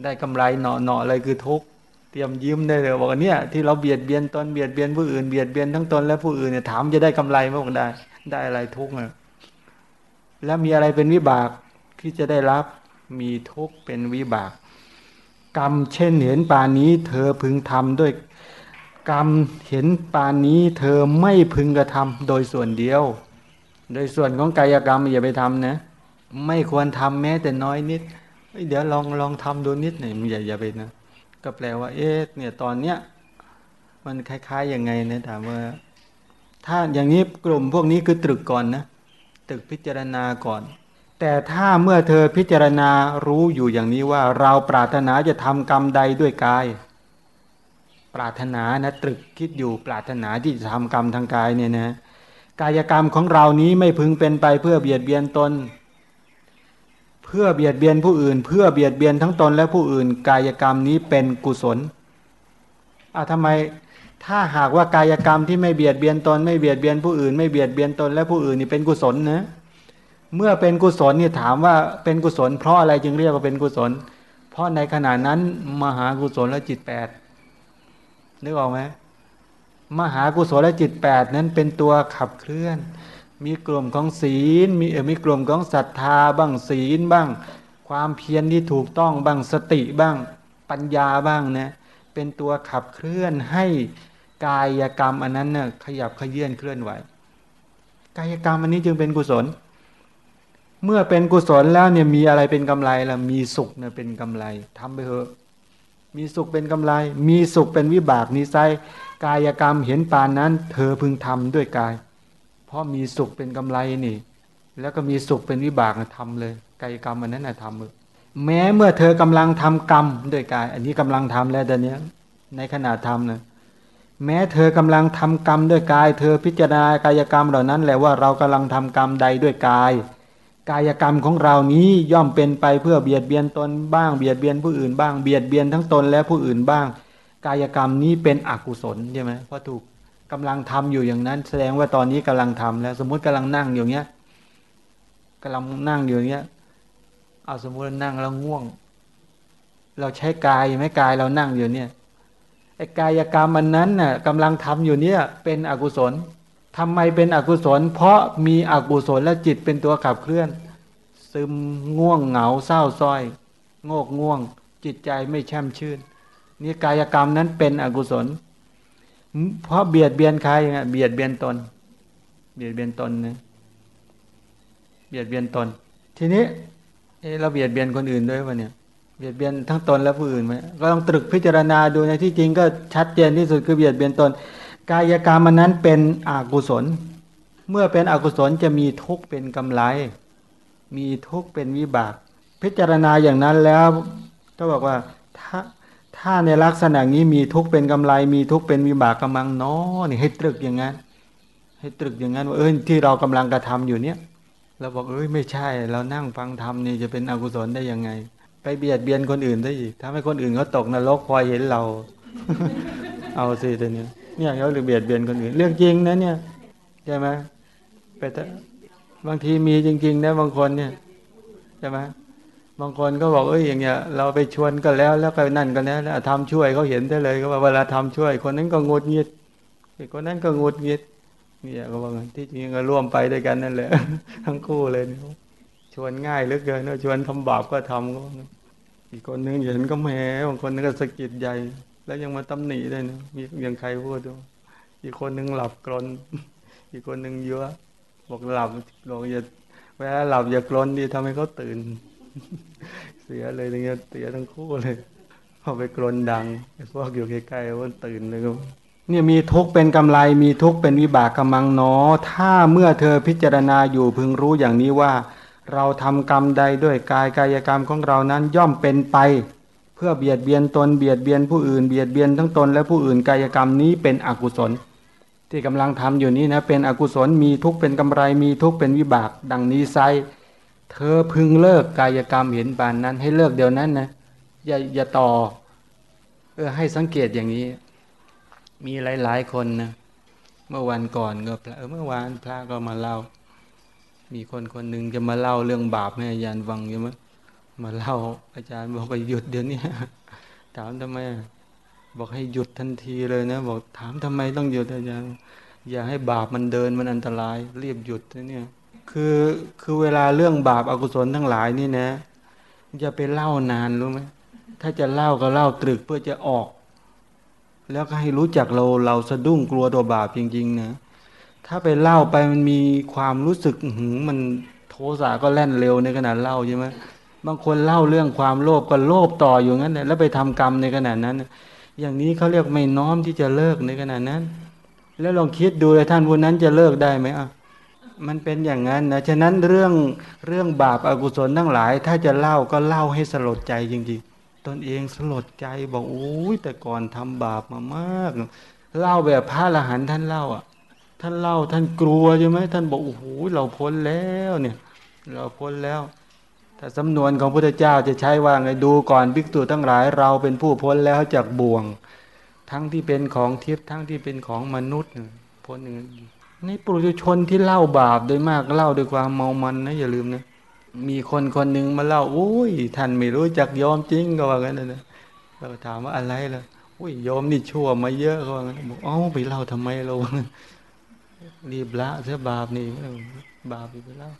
A: ได้กำไรเนาะเนาะอะไรคือทุกข์เตรียมยิ้มได้เลยบอกว่าเนี่ยที่เราเบียดเบียนตนเบียดเบียนผู้อื่นเบียดเบียนทั้งตนและผู้อื่นเนี่ยถามจะได้กำไรไหมบอกได้ ได้อะไรทุกข์แล้วมีอะไรเป็นวิบากที่จะได้รับ มีทุกข์เป็นวิบาก กรรมเช่นเห็นปานนี้ เธอพึงทำด้วยกรรมเห็นปานนี้ เธอไม่พึงกระทำโดยส่วนเดียว โดยส่วนของกายกรรมอย่าไปทำนะ ไม่ควรทำแม้แต่น้อยนิด เดี๋ยวลองลองทำดูนิดหน่อยอย่าอย่าไปนะ ก็แปลว่า เอ๊ะเนี่ยตอนเนี้ยมันคล้ายๆยังไงนะถามว่า ถ้าอย่างนี้กลุ่มพวกนี้คือตรึกก่อนนะตรึกพิจารณาก่อน แต่ถ้าเมื่อเธอพิจารณารู้อยู่อย่างนี้ว่า เราปรารถนาจะทำกรรมใดด้วยกาย ปรารถนานะตรึกคิดอยู่ปรารถนาที่จะทำกรรมทางกายเนี่ยนะกายกรรมของเรานี้ไม่พึงเป็นไปเพื่อเบียดเบียนตน เพื่อเบียดเบียนผู้อื่น เพื่อเบียดเบียนทั้งตนและผู้อื่น กายกรรมนี้เป็นกุศลอะทำไมถ้าหากว่ากายกรรมที่ไม่เบียดเบียนตน ไม่เบียดเบียนผู้อื่น ไม่เบียดเบียนตนและผู้อื่นนี่เป็นกุศลนะ เมื่อเป็นกุศลนี่ถามว่าเป็นกุศล เพราะอะไรจึงเรียกว่าเป็นกุศล เพราะในขณะนั้น มหากุศลและจิตแปดนึกออกไหมมหากุศลและจิตแปดนั้นเป็นตัวขับเคลื่อน มีกลุ่มของศีล มีเออมีกลุ่มของศรัทธาบ้างศีลบ้าง ความเพียรที่ถูกต้องบ้างสติบ้างปัญญาบ้างนะเป็นตัวขับเคลื่อนให้กายกรรมอันนั้นเนะ่ยขยับขยื่นเคลื่อนไหว กายกรรมอันนี้จึงเป็นกุศล เมื่อเป็นกุศลแล้วเนี่ยมีอะไรเป็นกำไรล่ะมีสุขเนี่ยเป็นกำไรทำไปเถอะ มีสุขเป็นกำไร มีสุขเป็นวิบากนิสัยกายกรรมเห็นปานนั้น เธอพึงทำด้วยกาย เพราะมีสุขเป็นกำไรนี่ แล้วก็มีสุขเป็นวิบากทำเลยกายกรรมอันนั้นนะทำเลยแม้เมื่อเธอกำลังทำกรรมด้วยกาย อันนี้กำลังทำแล้วเดี๋ยวนี้ในขณะทำนะแม้เธอกำลังทำกรรมด้วยกาย เธอพิจารณากายกรรมเหล่านั้นแหละว่าเรากำลังทำกรรมใดด้วยกาย กายกรรมของเรานี้ย่อมเป็นไปเพื่อเบียดเบียนตนบ้างเบียดเบียนผู้อื่นบ้างเบียดเบียนทั้งตนและผู้อื่นบ้าง กายกรรมนี้เป็นอกุศลใช่ไหมเพราะถูกกำลังทำอยู่อย่างนั้น แสดงว่าตอนนี้กำลังทำแล้ว สมมุติกำลังนั่งอยู่เงี้ยกำลังนั่งอยู่เงี้ยเอาสมมุตินั่งแล้วง่วง เราใช้กายไหมกายเรานั่งอยู่เนี่ยไอ้กายกรรมมันนั้นน่ะกำลังทำอยู่เนี่ยเป็นอกุศล ทำไมเป็นอกุศล เพราะมีอกุศลและจิตเป็นตัวขับเคลื่อน ซึมง่วงเหงาเศร้าส้อยโงกง่วง จิตใจไม่แช่มชื่น นี่กายกรรมนั้นเป็นอกุศล เพราะเบียดเบียนใครเบียดเบียนตน เบียดเบียนตนนะเบียดเบียนตน ทีนี้เเราเบียดเบียนคนอื่นด้วยวะเนี่ยเบียดเบียนทั้งตนและผู้อื่นไหมก็ต้องตรึกพิจารณาดูในที่จริงก็ชัดเจนที่สุดคือเบียดเบียนตน กายกรรมมันนั้นเป็นอกุศล เมื่อเป็นอกุศลจะมีทุกข์เป็นกำไร มีทุกข์เป็นวิบาก พิจารณาอย่างนั้นแล้วก็บอกว่าถ้าถ้าในลักษณะนี้มีทุกข์เป็นกำไร มีทุกข์เป็นวิบากกำลังน้อนี่ให้ตรึกอย่างนั้น ให้ตรึกอย่างนั้นว่าเออที่เรากำลังกระทำอยู่เนี้ยเราบอกเอ้ยไม่ใช่ เรานั่งฟังธรรมนี่จะเป็นอกุศลได้ยังไง ไปเบียดเบียนคนอื่นได้อีกทำให้คนอื่นเขาตกนรกพอเห็นเรา เอาสิตัวเนี้ย เนี่ยเขาหรือเบียดเบียนคนอื่นเรื่องจริงนะเนี่ยใช่ไหมไปบางทีมีจริงๆนะบางคนเนี่ยใช่ไหมบางคนก็บอกเอ้ยอย่างเงี้ย เราไปชวนก็แล้วแล้วก็นั่นก็แล้วทำช่วยเขาเห็นได้เลยก็ว่าเวลาทำช่วย คนนั้นก็งดเงียดคนนั้นก็งดเงียดเนี่ยก็บอกที่จริงก็ร่วมไปด้วยกันนั่นแหละทั้งคู่เลยชวนง่ายเหลือเกินชวนทำบาปก็ทำก็อีกคนนึงเห็นก็แหมบางคนนึงก็สะกิดใหญ่ แล้วยังมาตำหนิได้นะมีอยังใครพูดดูอีกคนนึงหลับกรนอีกคนนึงเยอะบอกหลับบอกอย่าเวลาหลับอย่ากรนดีทำให้เขาตื่น เสียเลยอย่างเงี้ยเสียทั้งคู่เลยพอไปกรนดังพวกอยู่ใกล้ๆว่าตื่นเลยก็เนี่ยมีทุกเป็นกำไรมีทุกเป็นวิบากกำมังเนอถ้าเมื่อเธอพิจารณาอยู่พึงรู้อย่างนี้ว่า เราทำกรรมใดด้วยกายกายกรรมของเรานั้นย่อมเป็นไป เพื่อเบียดเบียนตนเบียดเบียนผู้อื่นเบียดเบียนทั้งตนและผู้อื่นกายกรรมนี้เป็นอกุศล ที่กำลังทำอยู่นี้นะเป็นอกุศลมีทุกเป็นกำไรมีทุกเป็นวิบาก ดังนี้ไซเธอพึงเลิกกายกรรมเห็นปานนั้น ให้เลิกเดี๋ยวนั้นนะอย่าอย่าต่อเออให้สังเกตอย่างนี้ มีหลายๆคนนะเมื่อวันก่อนก็เมื่อวานพระก็มาเล่า มีคนคนหนึ่งจะมาเล่าเรื่องบาปให้อาจารย์ฟังใช่ไหม มาเล่าอาจารย์บอกไปหยุดเดี๋ยวนี้ถามทำไม บอกให้หยุดทันทีเลยนะ บอกถามทำไมต้องหยุดอาจารย์อย่าให้บาปมันเดินมันอันตราย รีบหยุดนะเนี่ย คือคือเวลาเรื่องบาปอากุศลทั้งหลายนี่นะจะไปเล่านานรู้ไหมถ้าจะเล่าก็เล่าตรึกเพื่อจะออก แล้วก็ให้รู้จักเราเราสะดุ้งกลัวตัวบาปจริง ๆ นะถ้าไปเล่าไปมันมีความรู้สึกหืมันโทสะก็แล่นเร็วในขณะเล่าใช่ไหม บางคนเล่าเรื่องความโลภก็โลภต่ออยู่งั้นแล้วไปทำกรรมในขณะนั้น อย่างนี้เขาเรียกไม่น้อมที่จะเลิกในขณะนั้น แล้วลองคิดดูเลยท่านผู้นั้นจะเลิกได้ไหมอะมันเป็นอย่างนั้นนะฉะนั้นเรื่องเรื่องบาปอากุศลทั้งหลาย ถ้าจะเล่าก็เล่าให้สลดใจจริงๆตนเองสลดใจบอกโอ้ยแต่ก่อนทำบาปมามาก เล่าแบบพระละหันท่านเล่าอะ ท่านเล่าท่านกลัวใช่ไหมท่านบอกโอ้โหเราพ้นแล้วเนี่ย เราพ้นแล้ว ถ้าสำนวนของพระเจ้าจะใช้ว่าไงดูก่อนภิกษุทั้งหลายเราเป็นผู้พ้นแล้วจากบ่วง ทั้งที่เป็นของทิพย์ทั้งที่เป็นของมนุษย์พ้นอย่างนี้ในปุถุชนที่เล่าบาปโดยมากเล่าด้วยความเมามันนะอย่าลืมนะมีคนคนหนึ่งมาเล่าโอ้ยท่านไม่รู้จักยอมจริงก็ว่ากันนะเราถามว่าอะไรล่ะโอ้ยยอมนี่ชั่วมาเยอะก็ว่ากันบอกเอ้าไปเล่าทำไมเรารีบละเสียบาปนี่บาปไปแล้ว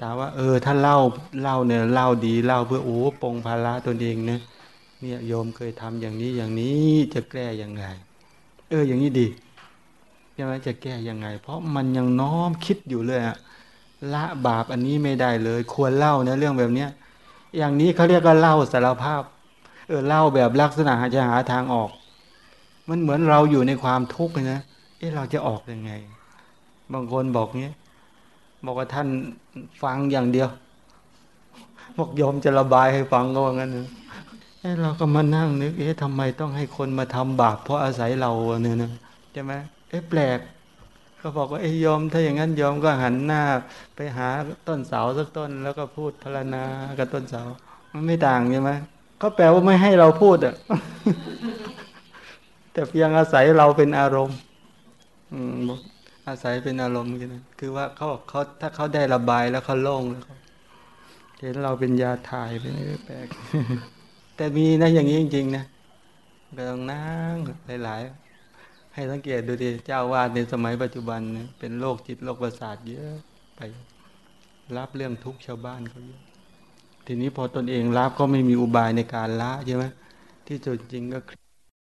A: ถามว่า เออ ถ้าเล่าเล่าเนี่ยเล่าดีเล่าเพื่อโอ้ปงภาระตัวเองนะเนี่ยโยมเคยทำอย่างนี้อย่างนี้จะแก้ยังไง เออ อย่างนี้ดีใช่ไหมจะแก้ยังไง เพราะมันยังน้อมคิดอยู่เลยอะละบาปอันนี้ไม่ได้เลย ควรเล่านะเรื่องแบบเนี้ยอย่างนี้เขาเรียกว่าเล่าสารภาพ เออเล่าแบบลักษณะจะหาทางออก มันเหมือนเราอยู่ในความทุกข์เลยนะเอ๊ะเราจะออกยังไง บางคนบอกเงี้ย บอกว่าท่านฟังอย่างเดียว บอกยอมจะระบายให้ฟังก็ว่างั้นนะเอ๊ะเราก็มานั่งนึกเอ๊ะทำไมต้องให้คนมาทำบาปเพราะอาศัยเราเนี่ยนะใช่ไหมเอ๊ะแปลกก็บอกว่าไอ้ยอมถ้าอย่างนั้นยอมก็หันหน้า ไปหาต้นเสาสักต้น แล้วก็พูดพรรณนากับต้นเสา มันไม่ต่างใช่ไหมก็แปลว่าไม่ให้เราพูดอะแต่เพียงอาศัยเราเป็นอารมณ์ อืม อาศัยเป็นอารมณ์กันนะคือว่าเขาเขาถ้าเขาได้ระบายแล้วเขาโล่งแล้วเห็นเราเป็นยาถ่ายเป็นอะไรแปลกแต่มีนะอย่างนี้จริงๆนะก็ต้องนั่งหลาย ๆ ให้สังเกตดูดิเจ้าวาดในสมัยปัจจุบันเนี่ยเป็นโรคจิตโรคประสาทเยอะไป รับเรื่องทุกข์ชาวบ้านเขาเยอะทีนี้พอตนเองรับก็ไม่มีอุบายในการละใช่ไหมที่จุดจริงก็